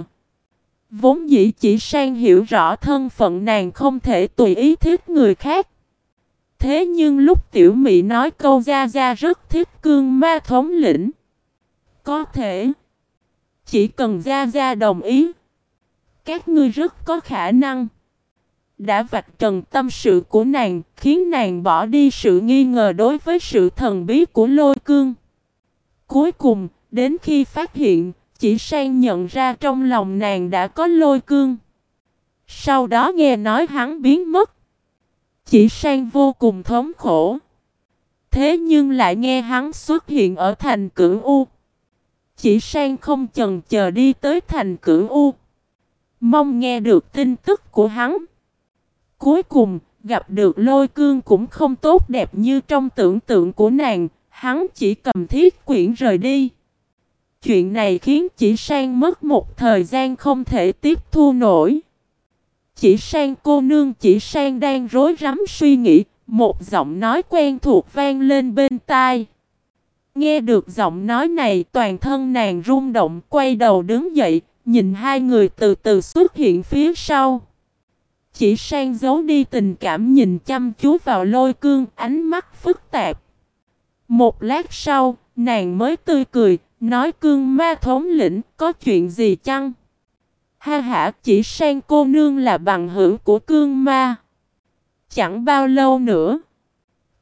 Vốn dĩ chỉ sang hiểu rõ thân phận nàng không thể tùy ý thích người khác. Thế nhưng lúc tiểu mị nói câu ra ra rất thích cương ma thống lĩnh. Có thể. Chỉ cần ra ra đồng ý. Các ngươi rất có khả năng. Đã vạch trần tâm sự của nàng, khiến nàng bỏ đi sự nghi ngờ đối với sự thần bí của lôi cương. Cuối cùng, đến khi phát hiện, chỉ sang nhận ra trong lòng nàng đã có lôi cương. Sau đó nghe nói hắn biến mất. Chỉ sang vô cùng thống khổ. Thế nhưng lại nghe hắn xuất hiện ở thành cửu U. Chỉ sang không chần chờ đi tới thành cửu U. Mong nghe được tin tức của hắn. Cuối cùng, gặp được lôi cương cũng không tốt đẹp như trong tưởng tượng của nàng. Hắn chỉ cầm thiết quyển rời đi. Chuyện này khiến chỉ sang mất một thời gian không thể tiếp thu nổi. Chỉ sang cô nương chỉ sang đang rối rắm suy nghĩ, một giọng nói quen thuộc vang lên bên tai. Nghe được giọng nói này toàn thân nàng rung động quay đầu đứng dậy, nhìn hai người từ từ xuất hiện phía sau. Chỉ sang giấu đi tình cảm nhìn chăm chú vào lôi cương ánh mắt phức tạp. Một lát sau, nàng mới tươi cười, Nói cương ma thống lĩnh có chuyện gì chăng? Ha ha chỉ sang cô nương là bằng hữu của cương ma. Chẳng bao lâu nữa.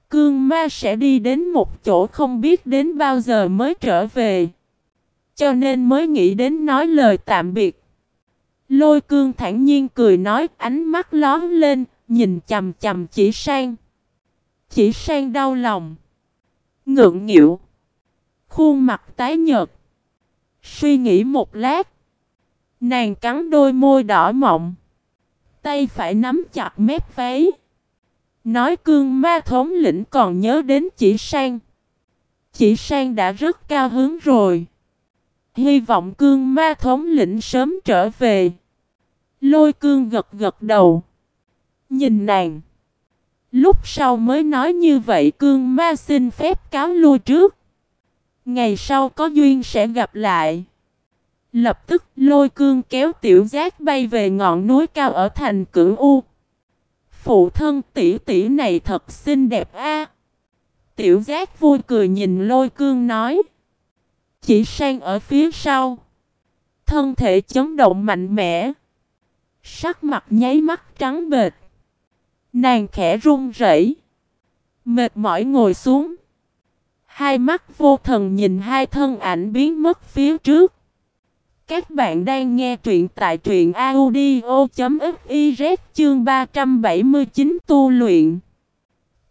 Cương ma sẽ đi đến một chỗ không biết đến bao giờ mới trở về. Cho nên mới nghĩ đến nói lời tạm biệt. Lôi cương thản nhiên cười nói ánh mắt lón lên, nhìn chầm chầm chỉ sang. Chỉ sang đau lòng. Ngượng nghịu. Khuôn mặt tái nhợt. Suy nghĩ một lát. Nàng cắn đôi môi đỏ mọng. Tay phải nắm chặt mép váy. Nói cương ma thống lĩnh còn nhớ đến chỉ sang. Chỉ sang đã rất cao hứng rồi. Hy vọng cương ma thống lĩnh sớm trở về. Lôi cương gật gật đầu. Nhìn nàng. Lúc sau mới nói như vậy cương ma xin phép cáo lui trước. Ngày sau có duyên sẽ gặp lại. Lập tức lôi cương kéo tiểu giác bay về ngọn núi cao ở thành cửu U. Phụ thân tỷ tỷ này thật xinh đẹp a. Tiểu giác vui cười nhìn lôi cương nói. Chỉ sang ở phía sau. Thân thể chấn động mạnh mẽ. Sắc mặt nháy mắt trắng bệt. Nàng khẽ run rẩy, Mệt mỏi ngồi xuống. Hai mắt vô thần nhìn hai thân ảnh biến mất phía trước. Các bạn đang nghe truyện tại truyện audio.fiz chương 379 tu luyện.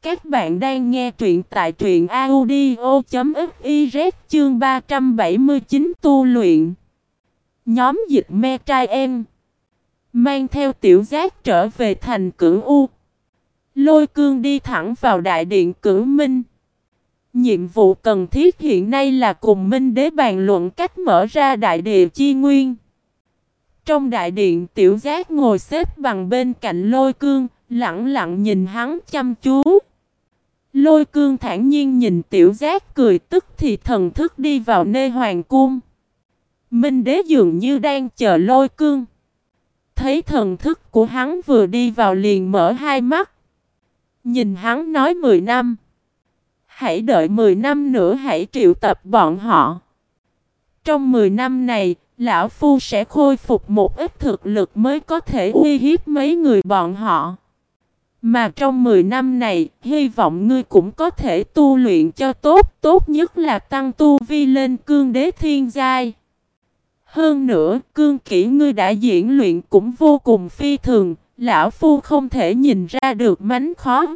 Các bạn đang nghe truyện tại truyện audio.fiz chương 379 tu luyện. Nhóm dịch me trai em. Mang theo tiểu giác trở về thành cửu U. Lôi cương đi thẳng vào đại điện cửu minh. Nhiệm vụ cần thiết hiện nay là cùng Minh Đế bàn luận cách mở ra đại địa chi nguyên. Trong đại điện tiểu giác ngồi xếp bằng bên cạnh lôi cương, lặng lặng nhìn hắn chăm chú. Lôi cương thản nhiên nhìn tiểu giác cười tức thì thần thức đi vào nơi hoàng cung. Minh đế dường như đang chờ lôi cương. Thấy thần thức của hắn vừa đi vào liền mở hai mắt. Nhìn hắn nói 10 năm. Hãy đợi 10 năm nữa hãy triệu tập bọn họ. Trong 10 năm này, Lão Phu sẽ khôi phục một ít thực lực mới có thể uy hiếp mấy người bọn họ. Mà trong 10 năm này, hy vọng ngươi cũng có thể tu luyện cho tốt, tốt nhất là tăng tu vi lên cương đế thiên giai. Hơn nữa, cương kỹ ngươi đã diễn luyện cũng vô cùng phi thường, lão phu không thể nhìn ra được mánh khó.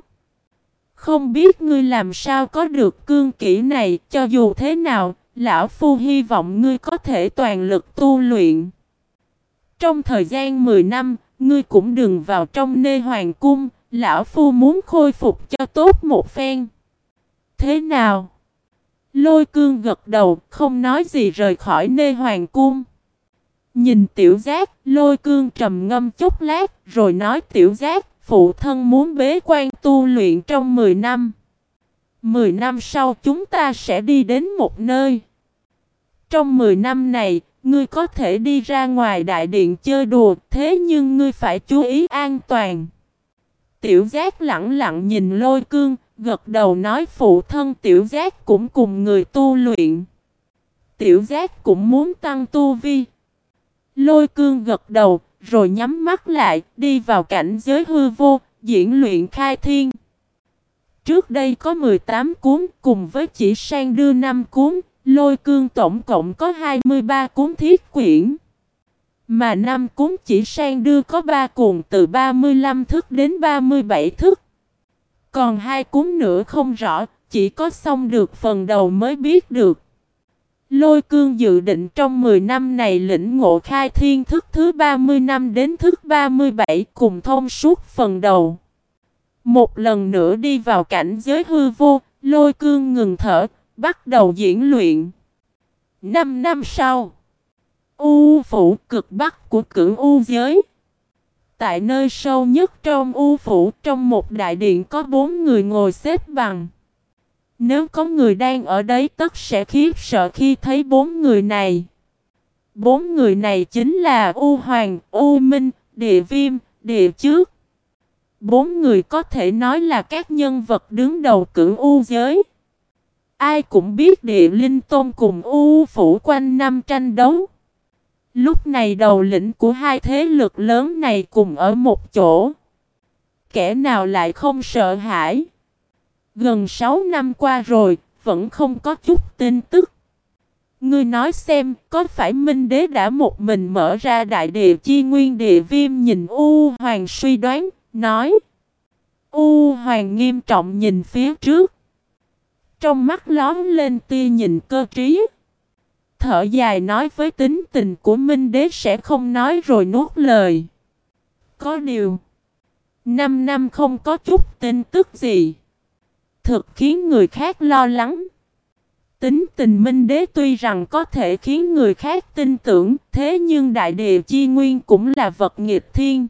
Không biết ngươi làm sao có được cương kỹ này, cho dù thế nào, lão phu hy vọng ngươi có thể toàn lực tu luyện. Trong thời gian 10 năm, ngươi cũng đừng vào trong nê hoàng cung, lão phu muốn khôi phục cho tốt một phen. Thế nào? Lôi cương gật đầu, không nói gì rời khỏi nê hoàng cung. Nhìn tiểu giác, lôi cương trầm ngâm chút lát, rồi nói tiểu giác, phụ thân muốn bế quan tu luyện trong 10 năm. 10 năm sau chúng ta sẽ đi đến một nơi. Trong 10 năm này, ngươi có thể đi ra ngoài đại điện chơi đùa, thế nhưng ngươi phải chú ý an toàn. Tiểu giác lặng lặng nhìn lôi cương, gật đầu nói phụ thân tiểu giác cũng cùng người tu luyện. Tiểu giác cũng muốn tăng tu vi. Lôi cương gật đầu, rồi nhắm mắt lại, đi vào cảnh giới hư vô, diễn luyện khai thiên. Trước đây có 18 cuốn, cùng với chỉ sang đưa 5 cuốn, lôi cương tổng cộng có 23 cuốn thiết quyển. Mà năm cuốn chỉ sang đưa có 3 cuộn từ 35 thức đến 37 thức. Còn hai cuốn nữa không rõ, chỉ có xong được phần đầu mới biết được. Lôi cương dự định trong 10 năm này lĩnh ngộ khai thiên thức thứ 30 năm đến thức 37 cùng thông suốt phần đầu. Một lần nữa đi vào cảnh giới hư vô, lôi cương ngừng thở, bắt đầu diễn luyện. Năm năm sau, U phủ cực bắc của cửu U giới. Tại nơi sâu nhất trong U phủ trong một đại điện có bốn người ngồi xếp bằng. Nếu có người đang ở đấy tất sẽ khiếp sợ khi thấy bốn người này. Bốn người này chính là U Hoàng, U Minh, Địa Viêm, Địa Trước. Bốn người có thể nói là các nhân vật đứng đầu cửu U giới. Ai cũng biết địa linh tôn cùng U phủ quanh năm tranh đấu. Lúc này đầu lĩnh của hai thế lực lớn này cùng ở một chỗ. Kẻ nào lại không sợ hãi? Gần 6 năm qua rồi, vẫn không có chút tin tức. Ngươi nói xem, có phải Minh Đế đã một mình mở ra đại địa chi nguyên địa viêm nhìn U Hoàng suy đoán, nói. U Hoàng nghiêm trọng nhìn phía trước. Trong mắt lón lên tia nhìn cơ trí. Thở dài nói với tính tình của Minh Đế sẽ không nói rồi nuốt lời. Có điều. Năm năm không có chút tin tức gì. Thực khiến người khác lo lắng. Tính tình Minh Đế tuy rằng có thể khiến người khác tin tưởng, thế nhưng Đại Địa Chi Nguyên cũng là vật nghịch thiên.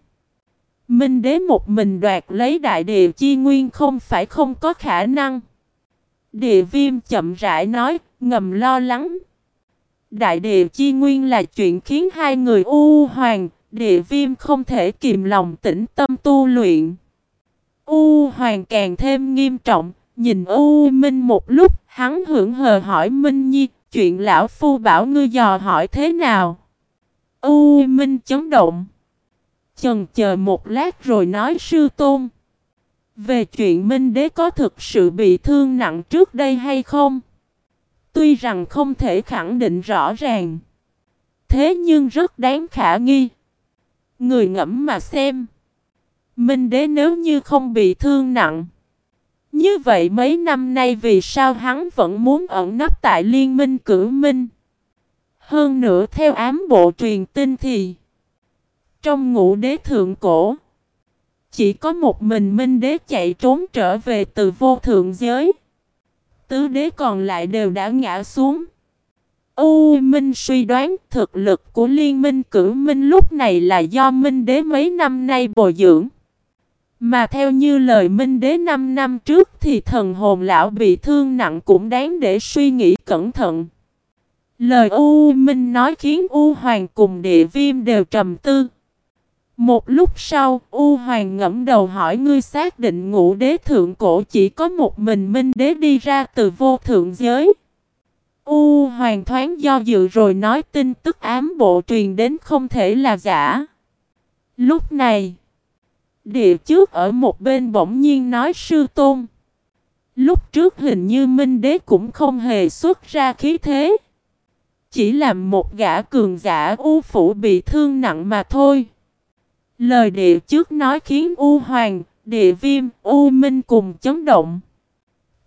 Minh Đế một mình đoạt lấy Đại Địa Chi Nguyên không phải không có khả năng. Địa viêm chậm rãi nói, ngầm lo lắng. Đại địa chi nguyên là chuyện khiến hai người u hoàng, địa viêm không thể kìm lòng tĩnh tâm tu luyện. U hoàng càng thêm nghiêm trọng, nhìn U Minh một lúc, hắn hưởng hờ hỏi Minh Nhi, chuyện lão phu bảo ngươi dò hỏi thế nào. U Minh chấn động. Chần chờ một lát rồi nói sư tôn. Về chuyện Minh Đế có thực sự bị thương nặng trước đây hay không? Tuy rằng không thể khẳng định rõ ràng. Thế nhưng rất đáng khả nghi. Người ngẫm mà xem. Minh Đế nếu như không bị thương nặng. Như vậy mấy năm nay vì sao hắn vẫn muốn ẩn nấp tại liên minh cử minh? Hơn nữa theo ám bộ truyền tin thì Trong ngũ đế thượng cổ, chỉ có một mình Minh Đế chạy trốn trở về từ vô thượng giới. Tứ đế còn lại đều đã ngã xuống. U Minh suy đoán thực lực của liên minh cử minh lúc này là do Minh Đế mấy năm nay bồi dưỡng. Mà theo như lời Minh Đế 5 năm trước thì thần hồn lão bị thương nặng cũng đáng để suy nghĩ cẩn thận. Lời U Minh nói khiến U Hoàng cùng địa viêm đều trầm tư. Một lúc sau, U Hoàng ngẫm đầu hỏi ngươi xác định ngũ đế thượng cổ chỉ có một mình minh đế đi ra từ vô thượng giới. U Hoàng thoáng do dự rồi nói tin tức ám bộ truyền đến không thể là giả. Lúc này, địa trước ở một bên bỗng nhiên nói sư tôn. Lúc trước hình như minh đế cũng không hề xuất ra khí thế. Chỉ làm một gã cường giả u phủ bị thương nặng mà thôi. Lời địa trước nói khiến U Hoàng, địa viêm, U Minh cùng chấn động.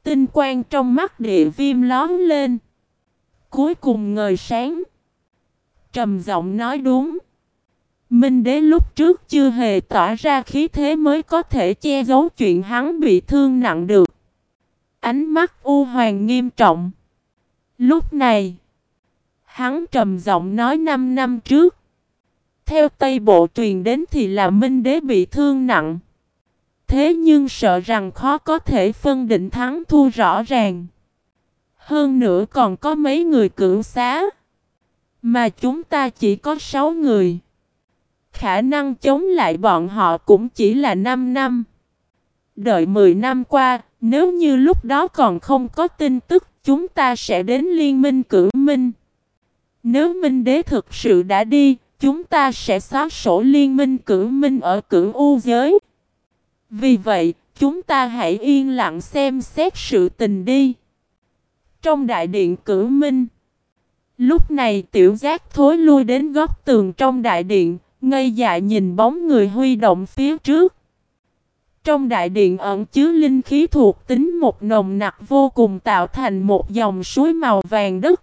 Tinh quang trong mắt địa viêm lón lên. Cuối cùng ngời sáng. Trầm giọng nói đúng. Minh đế lúc trước chưa hề tỏa ra khí thế mới có thể che giấu chuyện hắn bị thương nặng được. Ánh mắt U Hoàng nghiêm trọng. Lúc này, hắn trầm giọng nói 5 năm trước. Theo Tây Bộ truyền đến thì là Minh Đế bị thương nặng. Thế nhưng sợ rằng khó có thể phân định thắng thua rõ ràng. Hơn nữa còn có mấy người cửu xá. Mà chúng ta chỉ có 6 người. Khả năng chống lại bọn họ cũng chỉ là 5 năm. Đợi 10 năm qua, nếu như lúc đó còn không có tin tức, chúng ta sẽ đến liên minh cử minh. Nếu Minh Đế thực sự đã đi, chúng ta sẽ xóa sổ liên minh cử minh ở cử u giới. Vì vậy, chúng ta hãy yên lặng xem xét sự tình đi. Trong đại điện cử minh, lúc này tiểu giác thối lui đến góc tường trong đại điện, ngây dại nhìn bóng người huy động phía trước. Trong đại điện ẩn chứa linh khí thuộc tính một nồng nặc vô cùng tạo thành một dòng suối màu vàng đất.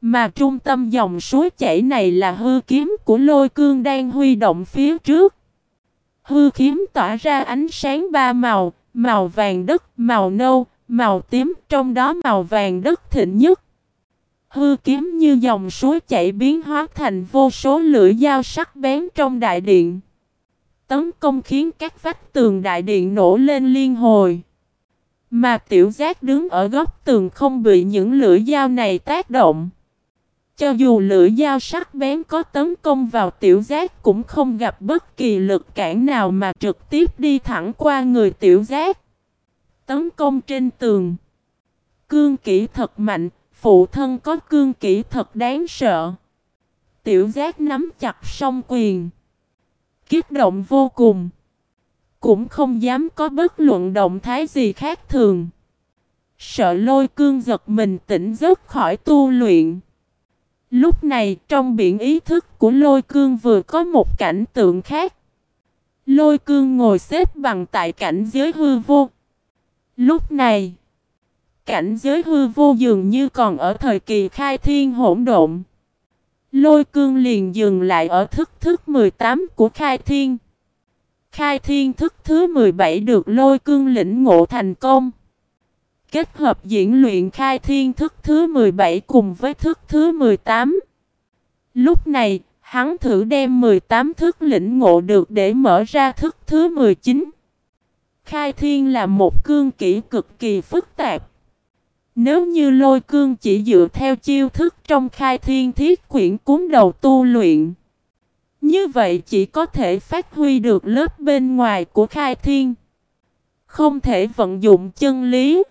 Mà trung tâm dòng suối chảy này là hư kiếm của lôi cương đang huy động phía trước. Hư kiếm tỏa ra ánh sáng ba màu, màu vàng đất, màu nâu, màu tím, trong đó màu vàng đất thịnh nhất. Hư kiếm như dòng suối chảy biến hóa thành vô số lưỡi dao sắc bén trong đại điện. Tấn công khiến các vách tường đại điện nổ lên liên hồi. Mà tiểu giác đứng ở góc tường không bị những lưỡi dao này tác động. Cho dù lưỡi dao sắc bén có tấn công vào tiểu giác cũng không gặp bất kỳ lực cản nào mà trực tiếp đi thẳng qua người tiểu giác. Tấn công trên tường. Cương kỹ thật mạnh, phụ thân có cương kỹ thật đáng sợ. Tiểu giác nắm chặt song quyền. Kiết động vô cùng. Cũng không dám có bất luận động thái gì khác thường. Sợ lôi cương giật mình tỉnh giấc khỏi tu luyện. Lúc này trong biển ý thức của lôi cương vừa có một cảnh tượng khác. Lôi cương ngồi xếp bằng tại cảnh giới hư vô. Lúc này, cảnh giới hư vô dường như còn ở thời kỳ khai thiên hỗn độn. Lôi cương liền dừng lại ở thức thức 18 của khai thiên. Khai thiên thức thứ 17 được lôi cương lĩnh ngộ thành công. Kết hợp diễn luyện khai thiên thức thứ 17 cùng với thức thứ 18. Lúc này, hắn thử đem 18 thức lĩnh ngộ được để mở ra thức thứ 19. Khai thiên là một cương kỹ cực kỳ phức tạp. Nếu như lôi cương chỉ dựa theo chiêu thức trong khai thiên thiết quyển cuốn đầu tu luyện. Như vậy chỉ có thể phát huy được lớp bên ngoài của khai thiên. Không thể vận dụng chân lý.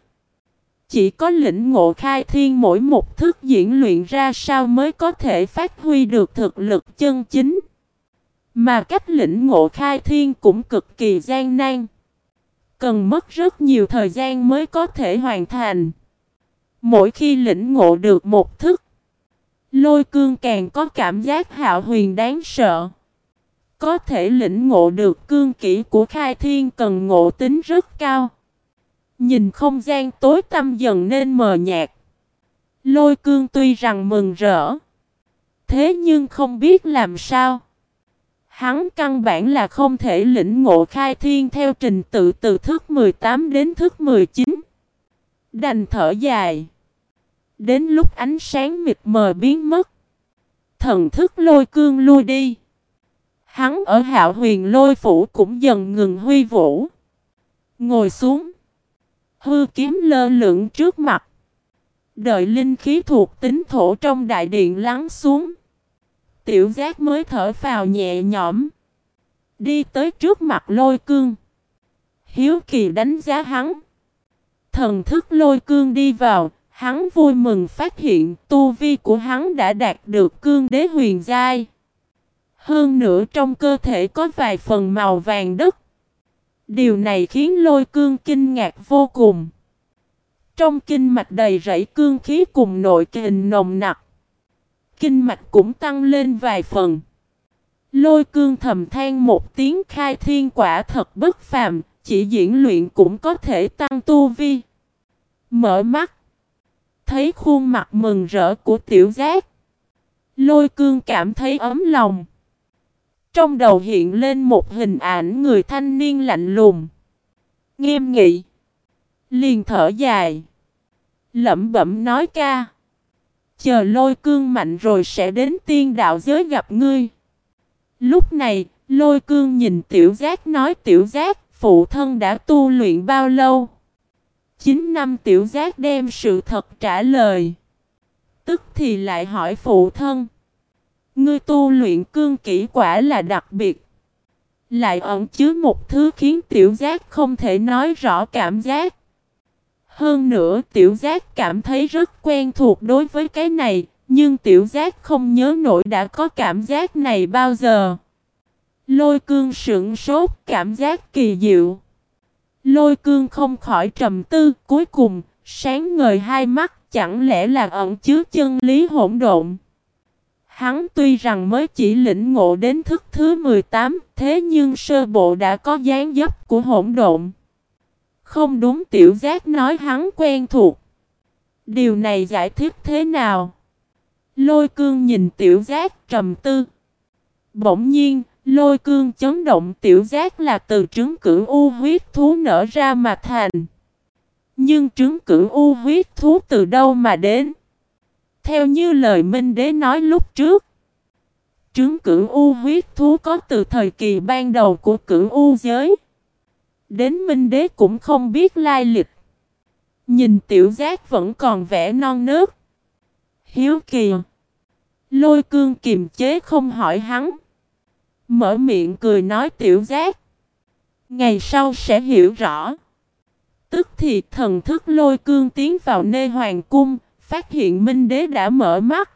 Chỉ có lĩnh ngộ khai thiên mỗi một thức diễn luyện ra sao mới có thể phát huy được thực lực chân chính. Mà cách lĩnh ngộ khai thiên cũng cực kỳ gian nan. Cần mất rất nhiều thời gian mới có thể hoàn thành. Mỗi khi lĩnh ngộ được một thức, lôi cương càng có cảm giác hạo huyền đáng sợ. Có thể lĩnh ngộ được cương kỹ của khai thiên cần ngộ tính rất cao. Nhìn không gian tối tăm dần nên mờ nhạt. Lôi cương tuy rằng mừng rỡ. Thế nhưng không biết làm sao. Hắn căn bản là không thể lĩnh ngộ khai thiên theo trình tự từ thức 18 đến thức 19. Đành thở dài. Đến lúc ánh sáng mịt mờ biến mất. Thần thức lôi cương lui đi. Hắn ở hạo huyền lôi phủ cũng dần ngừng huy vũ. Ngồi xuống. Hư kiếm lơ lửng trước mặt. Đợi linh khí thuộc tính thổ trong đại điện lắng xuống. Tiểu giác mới thở phào nhẹ nhõm. Đi tới trước mặt lôi cương. Hiếu kỳ đánh giá hắn. Thần thức lôi cương đi vào. Hắn vui mừng phát hiện tu vi của hắn đã đạt được cương đế huyền giai. Hơn nữa trong cơ thể có vài phần màu vàng đất. Điều này khiến lôi cương kinh ngạc vô cùng. Trong kinh mạch đầy rẫy cương khí cùng nội kình nồng nặc. Kinh mạch cũng tăng lên vài phần. Lôi cương thầm than một tiếng khai thiên quả thật bất phàm, chỉ diễn luyện cũng có thể tăng tu vi. Mở mắt. Thấy khuôn mặt mừng rỡ của tiểu giác. Lôi cương cảm thấy ấm lòng. Trong đầu hiện lên một hình ảnh người thanh niên lạnh lùng. Nghiêm nghị. Liền thở dài. Lẩm bẩm nói ca. Chờ lôi cương mạnh rồi sẽ đến tiên đạo giới gặp ngươi. Lúc này, lôi cương nhìn tiểu giác nói tiểu giác, phụ thân đã tu luyện bao lâu? Chín năm tiểu giác đem sự thật trả lời. Tức thì lại hỏi phụ thân. Ngươi tu luyện cương kỹ quả là đặc biệt. Lại ẩn chứa một thứ khiến tiểu giác không thể nói rõ cảm giác. Hơn nữa tiểu giác cảm thấy rất quen thuộc đối với cái này, nhưng tiểu giác không nhớ nổi đã có cảm giác này bao giờ. Lôi cương sững sốt cảm giác kỳ diệu. Lôi cương không khỏi trầm tư, cuối cùng, sáng ngời hai mắt, chẳng lẽ là ẩn chứa chân lý hỗn độn. Hắn tuy rằng mới chỉ lĩnh ngộ đến thức thứ 18, thế nhưng sơ bộ đã có dáng dấp của hỗn độn. Không đúng tiểu giác nói hắn quen thuộc. Điều này giải thích thế nào? Lôi cương nhìn tiểu giác trầm tư. Bỗng nhiên, lôi cương chấn động tiểu giác là từ trứng cửu u huyết thú nở ra mà thành. Nhưng trứng cửu u huyết thú từ đâu mà đến? Theo như lời Minh Đế nói lúc trước, trứng cửu u huyết thú có từ thời kỳ ban đầu của cửu u giới. Đến Minh Đế cũng không biết lai lịch. Nhìn tiểu giác vẫn còn vẻ non nớt. Hiếu kỳ. Lôi cương kiềm chế không hỏi hắn. Mở miệng cười nói tiểu giác. Ngày sau sẽ hiểu rõ. Tức thì thần thức lôi cương tiến vào nê hoàng cung, phát hiện Minh Đế đã mở mắt.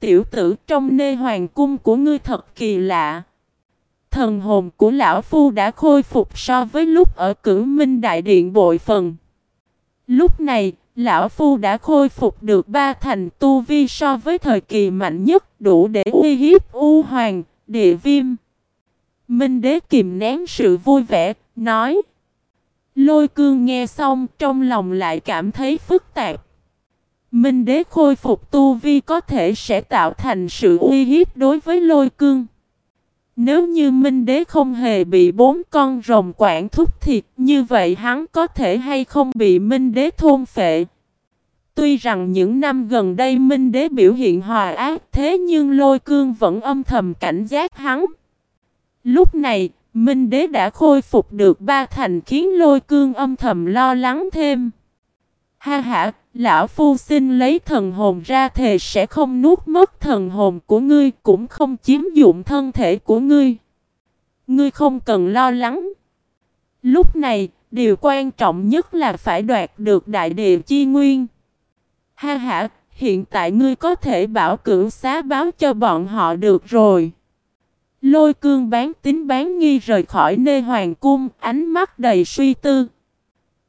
Tiểu tử trong nê hoàng cung của ngươi thật kỳ lạ. Thần hồn của lão phu đã khôi phục so với lúc ở cử minh đại điện bội phần. Lúc này, lão phu đã khôi phục được ba thành tu vi so với thời kỳ mạnh nhất đủ để uy hiếp U Hoàng, địa viêm. Minh đế kìm nén sự vui vẻ, nói. Lôi cương nghe xong trong lòng lại cảm thấy phức tạp. Minh đế khôi phục tu vi có thể sẽ tạo thành sự uy hiếp đối với lôi cương. Nếu như Minh Đế không hề bị bốn con rồng quản thúc thịt, như vậy hắn có thể hay không bị Minh Đế thôn phệ. Tuy rằng những năm gần đây Minh Đế biểu hiện hòa ác thế nhưng lôi cương vẫn âm thầm cảnh giác hắn. Lúc này, Minh Đế đã khôi phục được ba thành khiến lôi cương âm thầm lo lắng thêm. Ha ha, lão phu xin lấy thần hồn ra thề sẽ không nuốt mất thần hồn của ngươi cũng không chiếm dụng thân thể của ngươi. Ngươi không cần lo lắng. Lúc này, điều quan trọng nhất là phải đoạt được đại địa chi nguyên. Ha ha, hiện tại ngươi có thể bảo cửu xá báo cho bọn họ được rồi. Lôi cương bán tính bán nghi rời khỏi nê hoàng cung, ánh mắt đầy suy tư.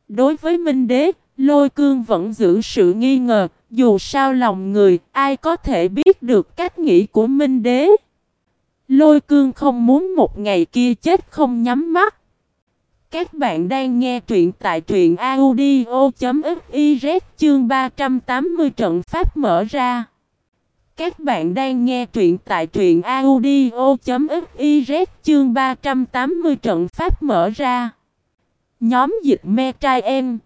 Đối với Minh Đế, Lôi cương vẫn giữ sự nghi ngờ, dù sao lòng người, ai có thể biết được cách nghĩ của Minh Đế. Lôi cương không muốn một ngày kia chết không nhắm mắt. Các bạn đang nghe truyện tại truyện audio.fiz chương 380 trận pháp mở ra. Các bạn đang nghe truyện tại truyện audio.fiz chương 380 trận pháp mở ra. Nhóm dịch me trai em.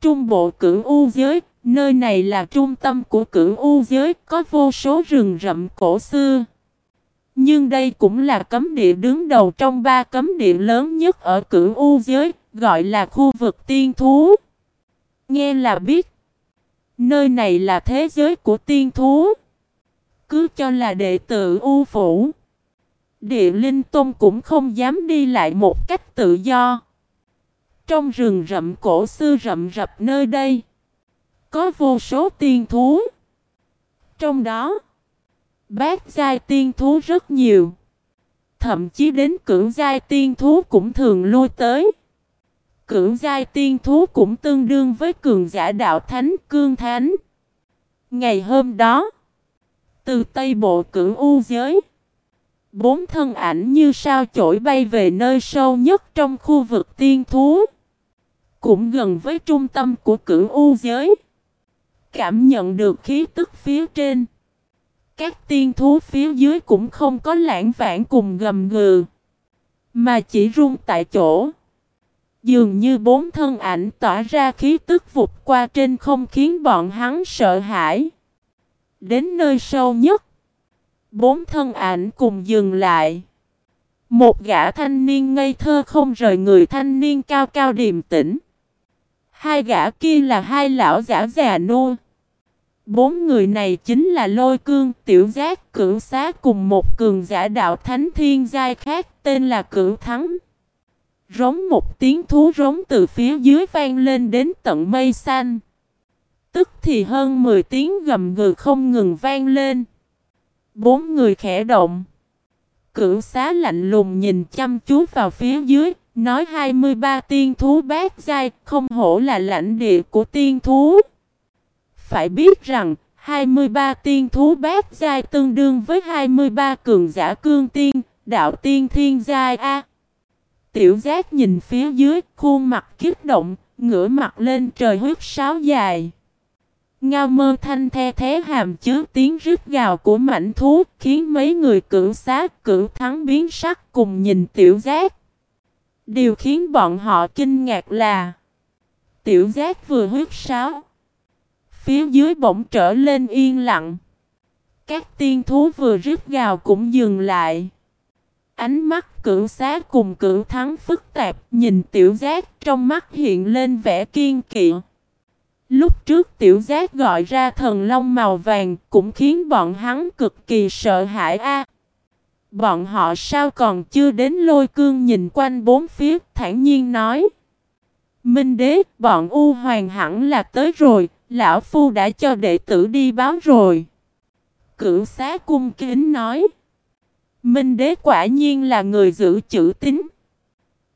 Trung bộ cửu u giới, nơi này là trung tâm của cửu u giới, có vô số rừng rậm cổ xưa. Nhưng đây cũng là cấm địa đứng đầu trong ba cấm địa lớn nhất ở cửu u giới, gọi là khu vực tiên thú. Nghe là biết, nơi này là thế giới của tiên thú. Cứ cho là đệ tử u phủ. Địa linh tôn cũng không dám đi lại một cách tự do. Trong rừng rậm cổ xưa rậm rập nơi đây, có vô số tiên thú. Trong đó, bát giai tiên thú rất nhiều. Thậm chí đến cưỡng giai tiên thú cũng thường lui tới. Cưỡng giai tiên thú cũng tương đương với cường giả đạo thánh cương thánh. Ngày hôm đó, từ Tây Bộ cưỡng u giới, bốn thân ảnh như sao chổi bay về nơi sâu nhất trong khu vực tiên thú cũng gần với trung tâm của cửu u giới. Cảm nhận được khí tức phía trên. Các tiên thú phía dưới cũng không có lãng vãng cùng gầm gừ. Mà chỉ run tại chỗ. Dường như bốn thân ảnh tỏa ra khí tức vụt qua trên không khiến bọn hắn sợ hãi. Đến nơi sâu nhất. Bốn thân ảnh cùng dừng lại. Một gã thanh niên ngây thơ không rời người thanh niên cao cao điềm tĩnh. Hai gã kia là hai lão giả già nua. Bốn người này chính là Lôi Cương, Tiểu Giác, Cửu Xá cùng một cường giả đạo thánh thiên giai khác tên là Cửu Thắng. Rống một tiếng thú rống từ phía dưới vang lên đến tận mây xanh. Tức thì hơn 10 tiếng gầm gừ không ngừng vang lên. Bốn người khẽ động. Cửu xá lạnh lùng nhìn chăm chú vào phía dưới, Nói 23 tiên thú bát giai không hổ là lãnh địa của tiên thú. Phải biết rằng 23 tiên thú bát giai tương đương với 23 cường giả cương tiên, đạo tiên thiên giai A. Tiểu giác nhìn phía dưới, khuôn mặt kích động, ngửa mặt lên trời huyết sáo dài. Ngao mơ thanh the thế hàm chứa tiếng rít gào của mảnh thú, khiến mấy người cử sát cử thắng biến sắc cùng nhìn tiểu giác. Điều khiến bọn họ kinh ngạc là Tiểu giác vừa huyết sáo Phía dưới bỗng trở lên yên lặng. Các tiên thú vừa rít gào cũng dừng lại. Ánh mắt cửu xá cùng cửu thắng phức tạp Nhìn tiểu giác trong mắt hiện lên vẻ kiên kỵ. Lúc trước tiểu giác gọi ra thần long màu vàng Cũng khiến bọn hắn cực kỳ sợ hãi a. Bọn họ sao còn chưa đến lôi cương nhìn quanh bốn phía thản nhiên nói. Minh đế, bọn U Hoàng hẳn là tới rồi, lão phu đã cho đệ tử đi báo rồi. Cửu xá cung kính nói. Minh đế quả nhiên là người giữ chữ tín.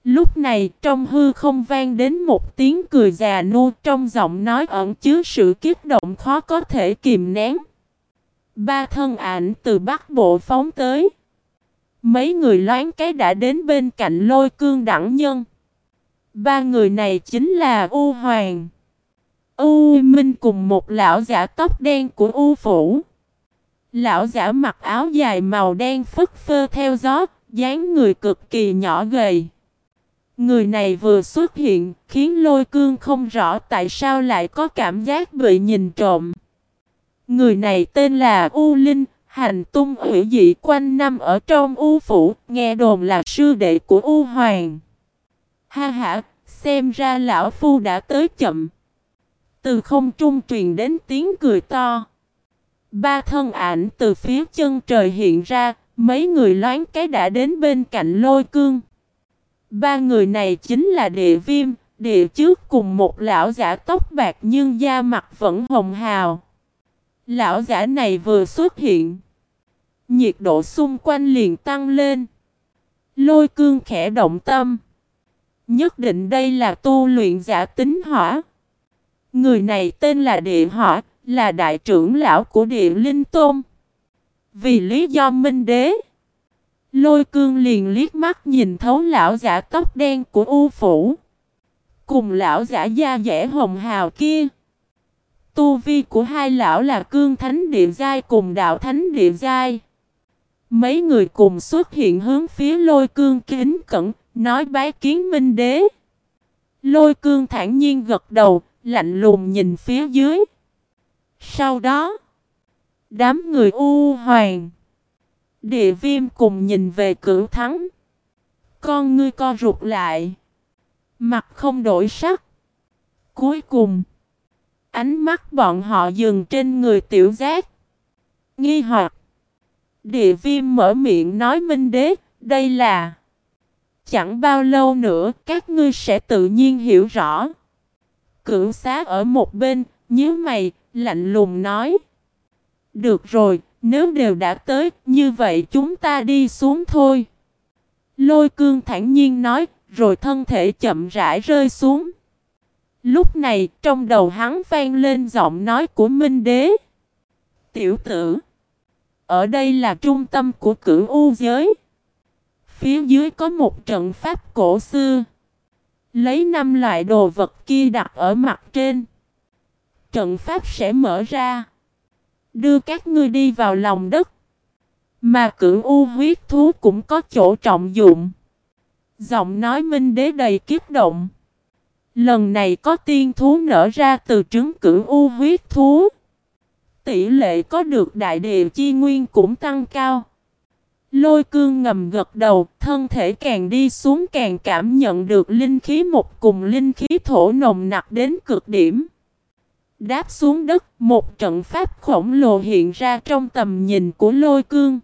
Lúc này trong hư không vang đến một tiếng cười già nua trong giọng nói ẩn chứa sự kiếp động khó có thể kìm nén. Ba thân ảnh từ bắc bộ phóng tới. Mấy người loáng cái đã đến bên cạnh lôi cương đẳng nhân. Ba người này chính là U Hoàng, U Minh cùng một lão giả tóc đen của U Phủ. Lão giả mặc áo dài màu đen phất phơ theo gió, dáng người cực kỳ nhỏ gầy. Người này vừa xuất hiện, khiến lôi cương không rõ tại sao lại có cảm giác bị nhìn trộm. Người này tên là U Linh, hành tung hủy dị quanh năm ở trong U Phủ, nghe đồn là sư đệ của U Hoàng. Ha ha, xem ra lão phu đã tới chậm. Từ không trung truyền đến tiếng cười to. Ba thân ảnh từ phía chân trời hiện ra, mấy người loáng cái đã đến bên cạnh lôi cương. Ba người này chính là địa viêm, địa trước cùng một lão giả tóc bạc nhưng da mặt vẫn hồng hào. Lão giả này vừa xuất hiện. Nhiệt độ xung quanh liền tăng lên. Lôi cương khẽ động tâm. Nhất định đây là tu luyện giả tính hỏa. Người này tên là Địa Hỏa, là đại trưởng lão của Địa Linh Tôn. Vì lý do minh đế, lôi cương liền liếc mắt nhìn thấu lão giả tóc đen của U Phủ. Cùng lão giả da dẻ hồng hào kia. Tu vi của hai lão là cương thánh địa giai cùng đạo thánh địa giai. Mấy người cùng xuất hiện hướng phía lôi cương kính cẩn, nói bái kiến minh đế. Lôi cương thản nhiên gật đầu, lạnh lùng nhìn phía dưới. Sau đó, đám người u hoàng, địa viêm cùng nhìn về cửu thắng. Con ngươi co rụt lại, mặt không đổi sắc. Cuối cùng, ánh mắt bọn họ dừng trên người tiểu giác. Nghi hoặc, địa viêm mở miệng nói minh đế, đây là... Chẳng bao lâu nữa các ngươi sẽ tự nhiên hiểu rõ. Cửu xá ở một bên, nhíu mày, lạnh lùng nói. Được rồi, nếu đều đã tới, như vậy chúng ta đi xuống thôi. Lôi cương thản nhiên nói, rồi thân thể chậm rãi rơi xuống. Lúc này, trong đầu hắn vang lên giọng nói của Minh Đế. Tiểu tử, ở đây là trung tâm của cửu u giới. Phía dưới có một trận pháp cổ xưa. Lấy năm loại đồ vật kia đặt ở mặt trên. Trận pháp sẽ mở ra. Đưa các ngươi đi vào lòng đất. Mà cửu u huyết thú cũng có chỗ trọng dụng. Giọng nói minh đế đầy kiếp động. Lần này có tiên thú nở ra từ trứng cửu u huyết thú. Tỷ lệ có được đại địa chi nguyên cũng tăng cao. Lôi cương ngầm gật đầu, thân thể càng đi xuống càng cảm nhận được linh khí một cùng linh khí thổ nồng nặc đến cực điểm. Đáp xuống đất, một trận pháp khổng lồ hiện ra trong tầm nhìn của lôi cương.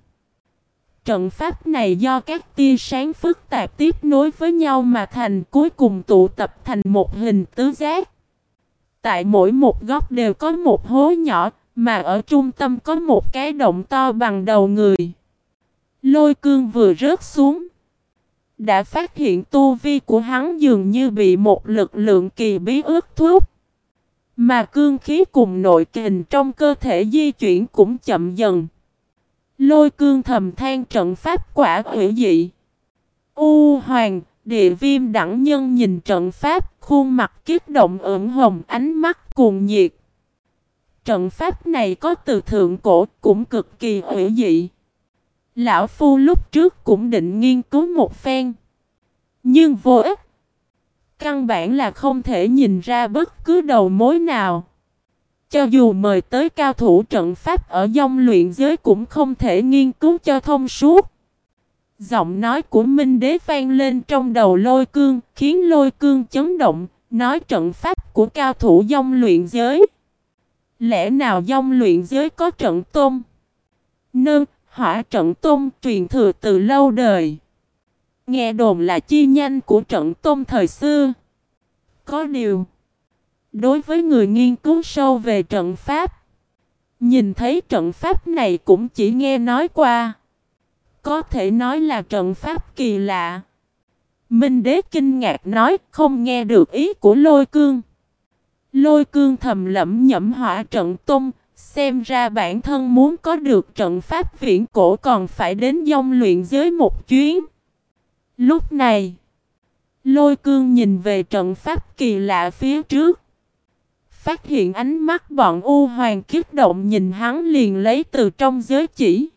Trận pháp này do các tia sáng phức tạp tiếp nối với nhau mà thành cuối cùng tụ tập thành một hình tứ giác. Tại mỗi một góc đều có một hố nhỏ, mà ở trung tâm có một cái động to bằng đầu người. Lôi cương vừa rớt xuống. Đã phát hiện tu vi của hắn dường như bị một lực lượng kỳ bí ước thúc. Mà cương khí cùng nội kình trong cơ thể di chuyển cũng chậm dần. Lôi cương thầm than trận pháp quả hủy dị. U hoàng, địa viêm đẳng nhân nhìn trận pháp, khuôn mặt kiết động ửng hồng ánh mắt cuồng nhiệt. Trận pháp này có từ thượng cổ cũng cực kỳ hủy dị. Lão Phu lúc trước cũng định nghiên cứu một phen. Nhưng vô ích. Căn bản là không thể nhìn ra bất cứ đầu mối nào. Cho dù mời tới cao thủ trận pháp ở dòng luyện giới cũng không thể nghiên cứu cho thông suốt. Giọng nói của Minh Đế vang lên trong đầu lôi cương, khiến lôi cương chấn động, nói trận pháp của cao thủ dòng luyện giới. Lẽ nào dòng luyện giới có trận tôn? Nương, hỏa trận tôn truyền thừa từ lâu đời. Nghe đồn là chi nhanh của trận tôn thời xưa. Có điều, đối với người nghiên cứu sâu về trận pháp, nhìn thấy trận pháp này cũng chỉ nghe nói qua. Có thể nói là trận pháp kỳ lạ. Minh đế kinh ngạc nói không nghe được ý của lôi cương. Lôi cương thầm lẩm nhẩm hỏa trận tung, xem ra bản thân muốn có được trận pháp viễn cổ còn phải đến dông luyện giới một chuyến. Lúc này, lôi cương nhìn về trận pháp kỳ lạ phía trước. Phát hiện ánh mắt bọn U Hoàng kích động nhìn hắn liền lấy từ trong giới chỉ.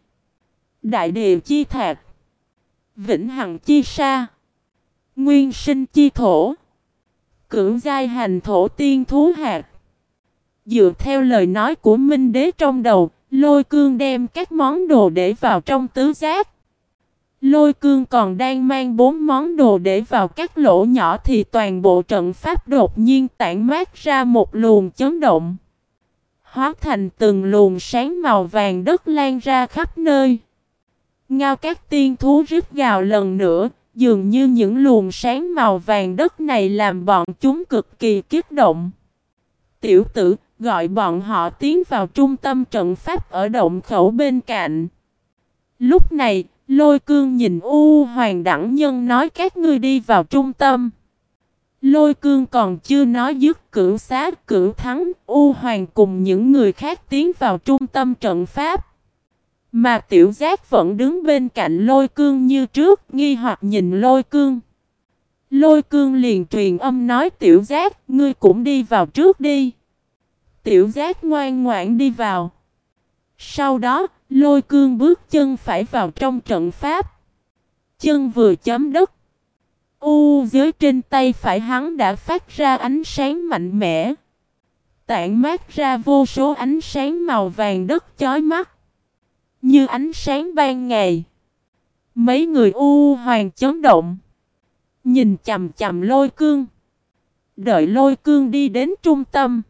Đại địa chi thạc. Vĩnh hằng chi sa. Nguyên sinh chi thổ. Cưỡng giai hành thổ tiên thú hạt. Dựa theo lời nói của Minh Đế trong đầu, lôi cương đem các món đồ để vào trong tứ giác. Lôi cương còn đang mang bốn món đồ để vào các lỗ nhỏ thì toàn bộ trận pháp đột nhiên tản mát ra một luồng chấn động. Hóa thành từng luồng sáng màu vàng đất lan ra khắp nơi. Ngao các tiên thú rít gào lần nữa, dường như những luồng sáng màu vàng đất này làm bọn chúng cực kỳ kích động. Tiểu tử, gọi bọn họ tiến vào trung tâm trận pháp ở động khẩu bên cạnh. Lúc này, lôi cương nhìn U Hoàng Đẳng Nhân nói các ngươi đi vào trung tâm. Lôi cương còn chưa nói dứt cửu xá cửu thắng, U Hoàng cùng những người khác tiến vào trung tâm trận pháp. Mà tiểu giác vẫn đứng bên cạnh lôi cương như trước, nghi hoặc nhìn lôi cương. Lôi cương liền truyền âm nói tiểu giác, ngươi cũng đi vào trước đi. Tiểu giác ngoan ngoãn đi vào. Sau đó, lôi cương bước chân phải vào trong trận pháp. Chân vừa chấm đất. U dưới trên tay phải hắn đã phát ra ánh sáng mạnh mẽ. Tản mát ra vô số ánh sáng màu vàng đất chói mắt. Như ánh sáng ban ngày. Mấy người u hoàng chấn động. Nhìn chầm chầm lôi cương. Đợi lôi cương đi đến trung tâm.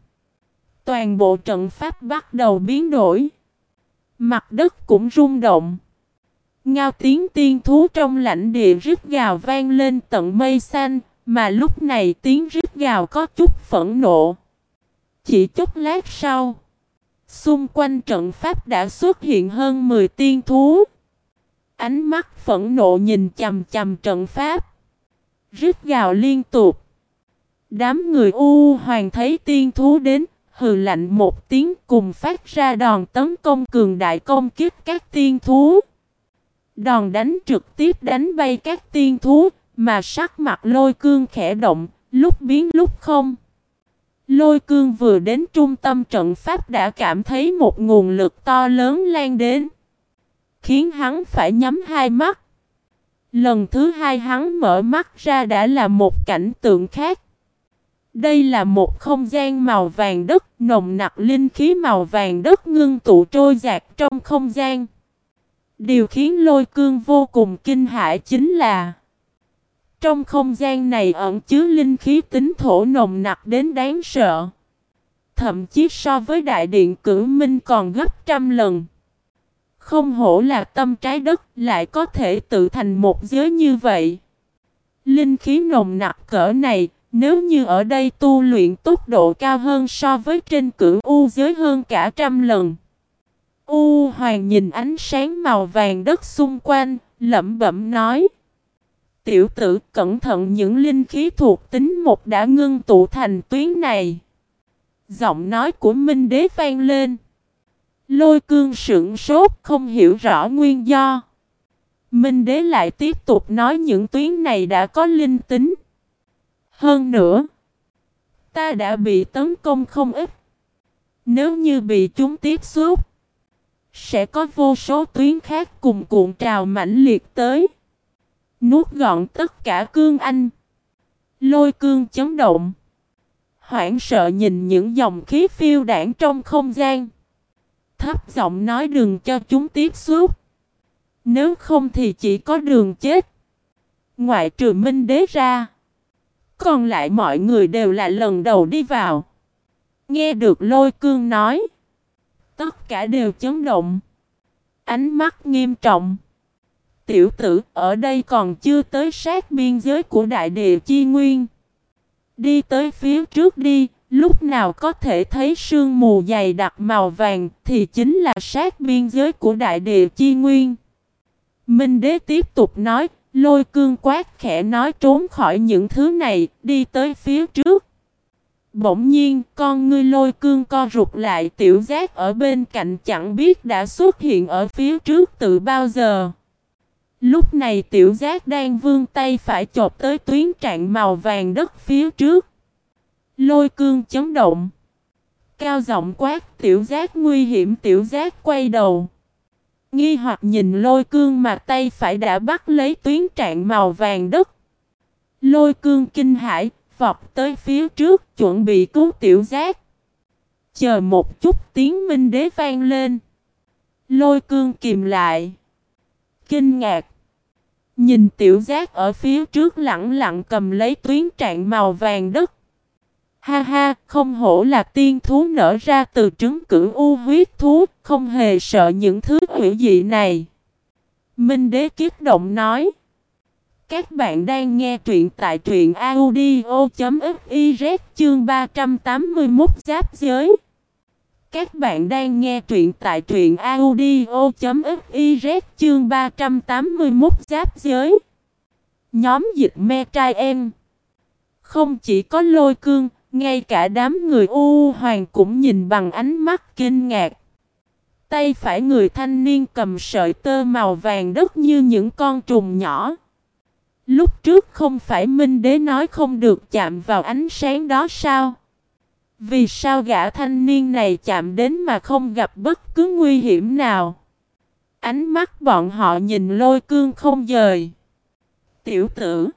Toàn bộ trận pháp bắt đầu biến đổi. Mặt đất cũng rung động. Ngao tiếng tiên thú trong lãnh địa rít gào vang lên tận mây xanh, mà lúc này tiếng rít gào có chút phẫn nộ. Chỉ chút lát sau, xung quanh trận pháp đã xuất hiện hơn 10 tiên thú. Ánh mắt phẫn nộ nhìn chầm chầm trận pháp. Rít gào liên tục. Đám người u hoàng thấy tiên thú đến, hừ lạnh một tiếng cùng phát ra đòn tấn công cường đại công kích các tiên thú. Đòn đánh trực tiếp đánh bay các tiên thú, mà sắc mặt lôi cương khẽ động, lúc biến lúc không. Lôi cương vừa đến trung tâm trận pháp đã cảm thấy một nguồn lực to lớn lan đến. Khiến hắn phải nhắm hai mắt. Lần thứ hai hắn mở mắt ra đã là một cảnh tượng khác. Đây là một không gian màu vàng đất, nồng nặc linh khí màu vàng đất ngưng tụ trôi dạt trong không gian. Điều khiến lôi cương vô cùng kinh hãi chính là Trong không gian này ẩn chứa linh khí tính thổ nồng nặc đến đáng sợ. Thậm chí so với đại điện cử minh còn gấp trăm lần. Không hổ là tâm trái đất lại có thể tự thành một giới như vậy. Linh khí nồng nặc cỡ này nếu như ở đây tu luyện tốc độ cao hơn so với trên cửu U giới hơn cả trăm lần. U hoàng nhìn ánh sáng màu vàng đất xung quanh, lẩm bẩm nói. Tiểu tử cẩn thận những linh khí thuộc tính một đã ngưng tụ thành tuyến này. Giọng nói của Minh Đế vang lên. Lôi cương sững sốt không hiểu rõ nguyên do. Minh Đế lại tiếp tục nói những tuyến này đã có linh tính. Hơn nữa, ta đã bị tấn công không ít. Nếu như bị chúng tiếp xúc, sẽ có vô số tuyến khác cùng cuộn trào mãnh liệt tới. Nuốt gọn tất cả cương anh. Lôi cương chấn động. Hoảng sợ nhìn những dòng khí phiêu đảng trong không gian. Thấp giọng nói đừng cho chúng tiếp xúc. Nếu không thì chỉ có đường chết. Ngoại trừ minh đế ra. Còn lại mọi người đều là lần đầu đi vào. Nghe được lôi cương nói. Tất cả đều chấn động. Ánh mắt nghiêm trọng. Tiểu tử ở đây còn chưa tới sát biên giới của đại địa chi nguyên. Đi tới phía trước đi, lúc nào có thể thấy sương mù dày đặc màu vàng thì chính là sát biên giới của đại địa chi nguyên. Minh đế tiếp tục nói, lôi cương quát khẽ nói trốn khỏi những thứ này, đi tới phía trước. Bỗng nhiên, con ngươi lôi cương co rụt lại tiểu giác ở bên cạnh chẳng biết đã xuất hiện ở phía trước từ bao giờ. Lúc này tiểu giác đang vươn tay phải chộp tới tuyến trạng màu vàng đất phía trước. Lôi cương chấn động. Cao giọng quát tiểu giác nguy hiểm tiểu giác quay đầu. Nghi hoặc nhìn lôi cương mà tay phải đã bắt lấy tuyến trạng màu vàng đất. Lôi cương kinh hãi, vọt tới phía trước chuẩn bị cứu tiểu giác. Chờ một chút tiếng minh đế vang lên. Lôi cương kìm lại. Kinh ngạc. Nhìn tiểu giác ở phía trước lặng lặng cầm lấy tuyến trạng màu vàng đất. Ha ha, không hổ là tiên thú nở ra từ trứng cửu u huyết thú, không hề sợ những thứ hủy dị này. Minh đế kiếp động nói. Các bạn đang nghe truyện tại truyện audio.fiz chương 381 giáp giới. Các bạn đang nghe truyện tại truyện audio.fiz chương 381 giáp giới. Nhóm dịch me trai em. Không chỉ có lôi cương, ngay cả đám người u hoàng cũng nhìn bằng ánh mắt kinh ngạc. Tay phải người thanh niên cầm sợi tơ màu vàng đất như những con trùng nhỏ. Lúc trước không phải Minh Đế nói không được chạm vào ánh sáng đó sao? Vì sao gã thanh niên này chạm đến mà không gặp bất cứ nguy hiểm nào? Ánh mắt bọn họ nhìn lôi cương không dời. Tiểu tử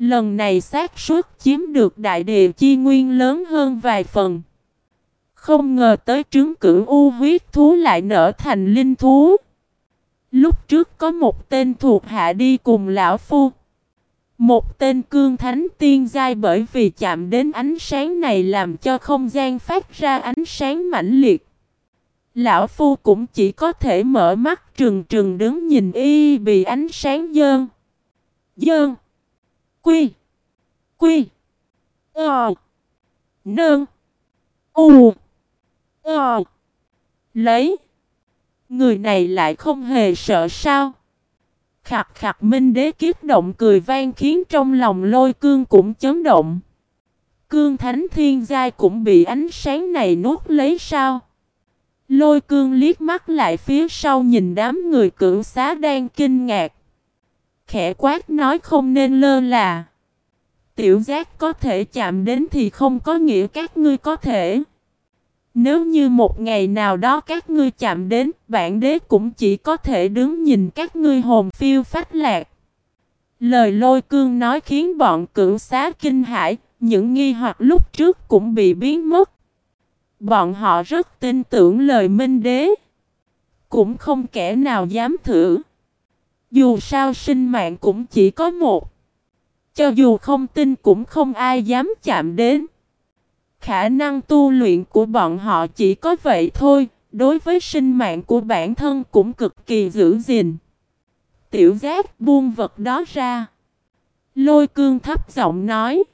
Lần này xác suất chiếm được đại địa chi nguyên lớn hơn vài phần. Không ngờ tới trứng cử u huyết thú lại nở thành linh thú. Lúc trước có một tên thuộc hạ đi cùng lão phu. Một tên cương thánh tiên giai bởi vì chạm đến ánh sáng này làm cho không gian phát ra ánh sáng mãnh liệt. Lão phu cũng chỉ có thể mở mắt trừng trừng đứng nhìn y bị ánh sáng dơn. Dơn. Quy. Quy. Ờ. Nương. U. Ờ. Lấy. Người này lại không hề sợ sao. Khặt khặt minh đế kiếp động cười vang khiến trong lòng lôi cương cũng chấn động. Cương thánh thiên giai cũng bị ánh sáng này nuốt lấy sao. Lôi cương liếc mắt lại phía sau nhìn đám người cửu xá đang kinh ngạc. Khẽ quát nói không nên lơ là. Tiểu giác có thể chạm đến thì không có nghĩa các ngươi có thể. Nếu như một ngày nào đó các ngươi chạm đến, bản đế cũng chỉ có thể đứng nhìn các ngươi hồn phiêu phách lạc. Lời lôi cương nói khiến bọn cửu xá kinh hãi, những nghi hoặc lúc trước cũng bị biến mất. Bọn họ rất tin tưởng lời minh đế. Cũng không kẻ nào dám thử. Dù sao sinh mạng cũng chỉ có một. Cho dù không tin cũng không ai dám chạm đến. Khả năng tu luyện của bọn họ chỉ có vậy thôi, đối với sinh mạng của bản thân cũng cực kỳ giữ gìn. Tiểu giác buông vật đó ra. Lôi cương thấp giọng nói.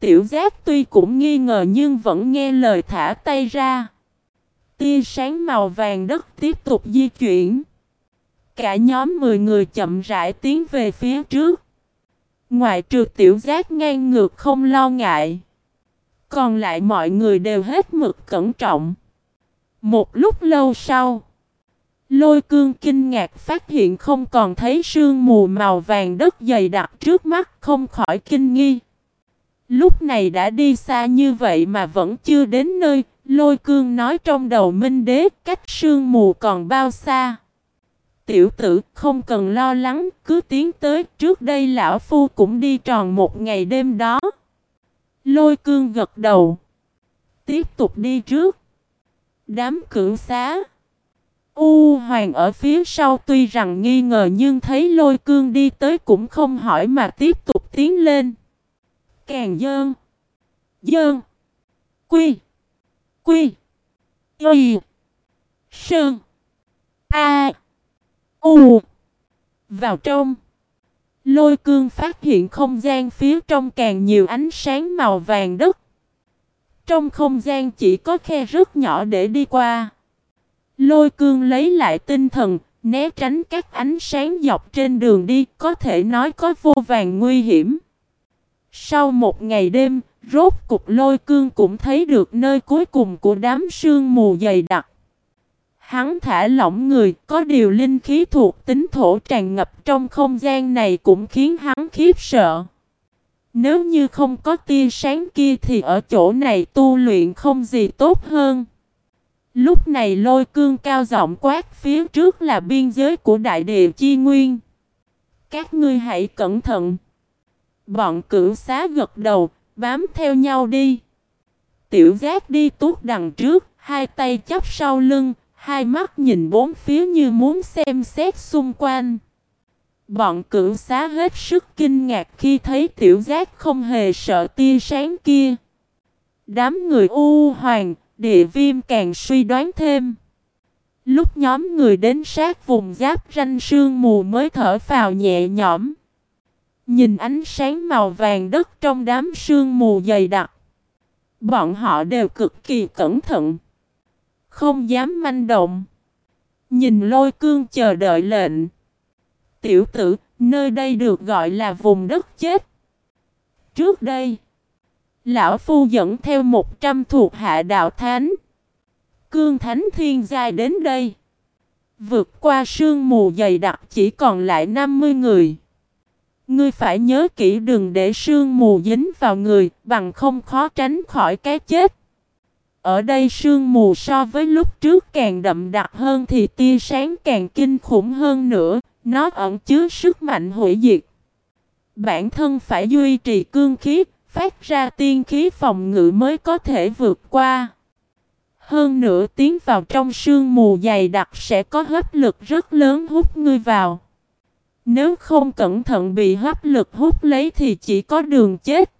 Tiểu giác tuy cũng nghi ngờ nhưng vẫn nghe lời thả tay ra. Tia sáng màu vàng đất tiếp tục di chuyển. Cả nhóm 10 người chậm rãi tiến về phía trước. Ngoại trừ tiểu giác ngang ngược không lo ngại. Còn lại mọi người đều hết mực cẩn trọng. Một lúc lâu sau, lôi cương kinh ngạc phát hiện không còn thấy sương mù màu vàng đất dày đặc trước mắt không khỏi kinh nghi. Lúc này đã đi xa như vậy mà vẫn chưa đến nơi, lôi cương nói trong đầu minh đế cách sương mù còn bao xa. Tiểu tử không cần lo lắng, cứ tiến tới, trước đây lão phu cũng đi tròn một ngày đêm đó. Lôi cương gật đầu. Tiếp tục đi trước. Đám cửu xá. U hoàng ở phía sau tuy rằng nghi ngờ nhưng thấy lôi cương đi tới cũng không hỏi mà tiếp tục tiến lên. Càng dơn. Dơn. Quy. Quy. Y. Sơn. A. U. Vào trong. Lôi cương phát hiện không gian phía trong càng nhiều ánh sáng màu vàng đất. Trong không gian chỉ có khe rất nhỏ để đi qua. Lôi cương lấy lại tinh thần, né tránh các ánh sáng dọc trên đường đi, có thể nói có vô vàng nguy hiểm. Sau một ngày đêm, rốt cục lôi cương cũng thấy được nơi cuối cùng của đám sương mù dày đặc. Hắn thả lỏng người, có điều linh khí thuộc tính thổ tràn ngập trong không gian này cũng khiến hắn khiếp sợ. Nếu như không có tia sáng kia thì ở chỗ này tu luyện không gì tốt hơn. Lúc này lôi cương cao giọng quát phía trước là biên giới của đại địa chi nguyên. Các ngươi hãy cẩn thận. Bọn cửu xá gật đầu, bám theo nhau đi. Tiểu giác đi tuốt đằng trước, hai tay chắp sau lưng, hai mắt nhìn bốn phía như muốn xem xét xung quanh. Bọn cửu xá hết sức kinh ngạc khi thấy tiểu giác không hề sợ tia sáng kia. Đám người u hoàng, địa viêm càng suy đoán thêm. Lúc nhóm người đến sát vùng giáp ranh sương mù mới thở phào nhẹ nhõm. Nhìn ánh sáng màu vàng đất trong đám sương mù dày đặc. Bọn họ đều cực kỳ cẩn thận. Không dám manh động. Nhìn lôi cương chờ đợi lệnh. Tiểu tử, nơi đây được gọi là vùng đất chết. Trước đây, Lão Phu dẫn theo một trăm thuộc hạ đạo thánh. Cương Thánh Thiên Giai đến đây. Vượt qua sương mù dày đặc chỉ còn lại 50 người. Ngươi phải nhớ kỹ đừng để sương mù dính vào người, bằng không khó tránh khỏi cái chết. Ở đây sương mù so với lúc trước càng đậm đặc hơn thì tia sáng càng kinh khủng hơn nữa, nó ẩn chứa sức mạnh hủy diệt. Bản thân phải duy trì cương khí, phát ra tiên khí phòng ngự mới có thể vượt qua. Hơn nữa tiến vào trong sương mù dày đặc sẽ có hấp lực rất lớn hút ngươi vào. Nếu không cẩn thận bị hấp lực hút lấy thì chỉ có đường chết.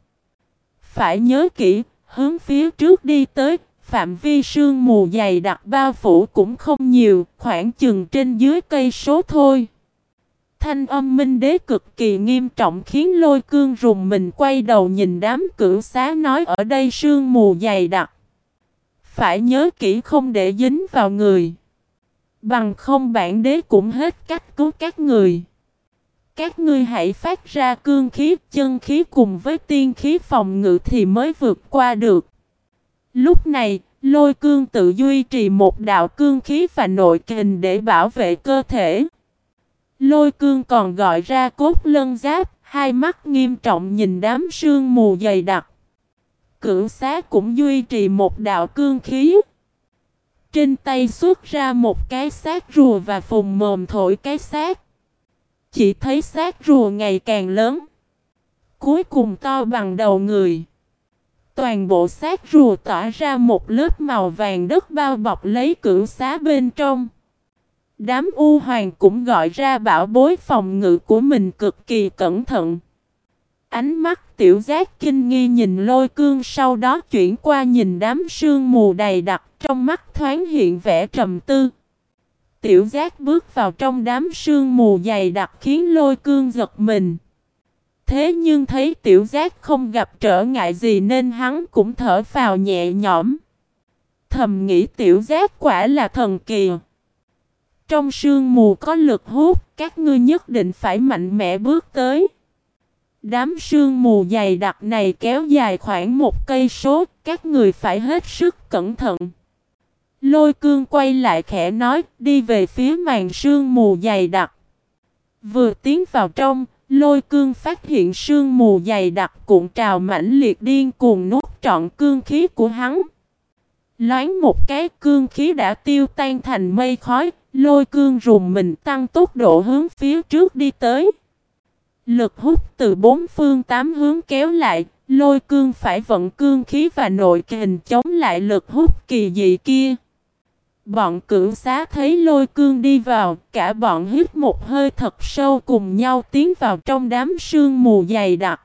Phải nhớ kỹ, hướng phía trước đi tới, phạm vi sương mù dày đặc bao phủ cũng không nhiều, khoảng chừng trên dưới cây số thôi. Thanh âm minh đế cực kỳ nghiêm trọng khiến lôi cương rùng mình quay đầu nhìn đám cửu xá nói ở đây sương mù dày đặc. Phải nhớ kỹ không để dính vào người. Bằng không bản đế cũng hết cách cứu các người. Các ngươi hãy phát ra cương khí, chân khí cùng với tiên khí phòng ngự thì mới vượt qua được. Lúc này, lôi cương tự duy trì một đạo cương khí và nội kình để bảo vệ cơ thể. Lôi cương còn gọi ra cốt lân giáp, hai mắt nghiêm trọng nhìn đám sương mù dày đặc. Cửu xá cũng duy trì một đạo cương khí. Trên tay xuất ra một cái xác rùa và phùng mồm thổi cái xác. Chỉ thấy xác rùa ngày càng lớn. Cuối cùng to bằng đầu người. Toàn bộ xác rùa tỏa ra một lớp màu vàng đất bao bọc lấy cửu xá bên trong. Đám U Hoàng cũng gọi ra bảo bối phòng ngự của mình cực kỳ cẩn thận. Ánh mắt tiểu giác kinh nghi nhìn lôi cương sau đó chuyển qua nhìn đám sương mù đầy đặc trong mắt thoáng hiện vẻ trầm tư. Tiểu giác bước vào trong đám sương mù dày đặc khiến lôi cương giật mình. Thế nhưng thấy tiểu giác không gặp trở ngại gì nên hắn cũng thở phào nhẹ nhõm. Thầm nghĩ tiểu giác quả là thần kỳ. Trong sương mù có lực hút, các ngươi nhất định phải mạnh mẽ bước tới. Đám sương mù dày đặc này kéo dài khoảng một cây số, các người phải hết sức cẩn thận. Lôi cương quay lại khẽ nói, đi về phía màn sương mù dày đặc. Vừa tiến vào trong, lôi cương phát hiện sương mù dày đặc cuộn trào mãnh liệt điên cuồng nuốt trọn cương khí của hắn. Loáng một cái cương khí đã tiêu tan thành mây khói, lôi cương rùng mình tăng tốc độ hướng phía trước đi tới. Lực hút từ bốn phương tám hướng kéo lại, lôi cương phải vận cương khí và nội kình chống lại lực hút kỳ dị kia. Bọn cửu xá thấy lôi cương đi vào, cả bọn hít một hơi thật sâu cùng nhau tiến vào trong đám sương mù dày đặc.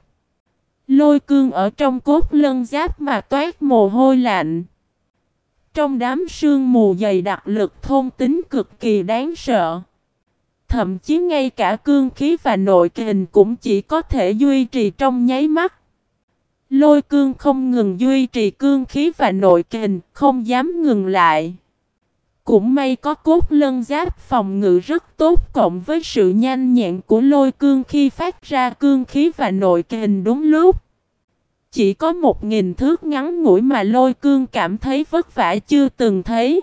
Lôi cương ở trong cốt lân giáp mà toát mồ hôi lạnh. Trong đám sương mù dày đặc lực thôn tính cực kỳ đáng sợ. thậm chí ngay cả cương khí và nội kình cũng chỉ có thể duy trì trong nháy mắt. Lôi cương không ngừng duy trì cương khí và nội kình, không dám ngừng lại. Cũng may có cốt lân giáp phòng ngự rất tốt cộng với sự nhanh nhẹn của lôi cương khi phát ra cương khí và nội kình đúng lúc. Chỉ có một nghìn thước ngắn ngủi mà lôi cương cảm thấy vất vả chưa từng thấy.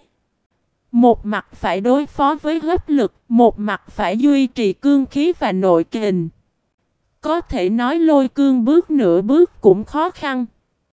Một mặt phải đối phó với hấp lực, một mặt phải duy trì cương khí và nội kình. Có thể nói lôi cương bước nửa bước cũng khó khăn.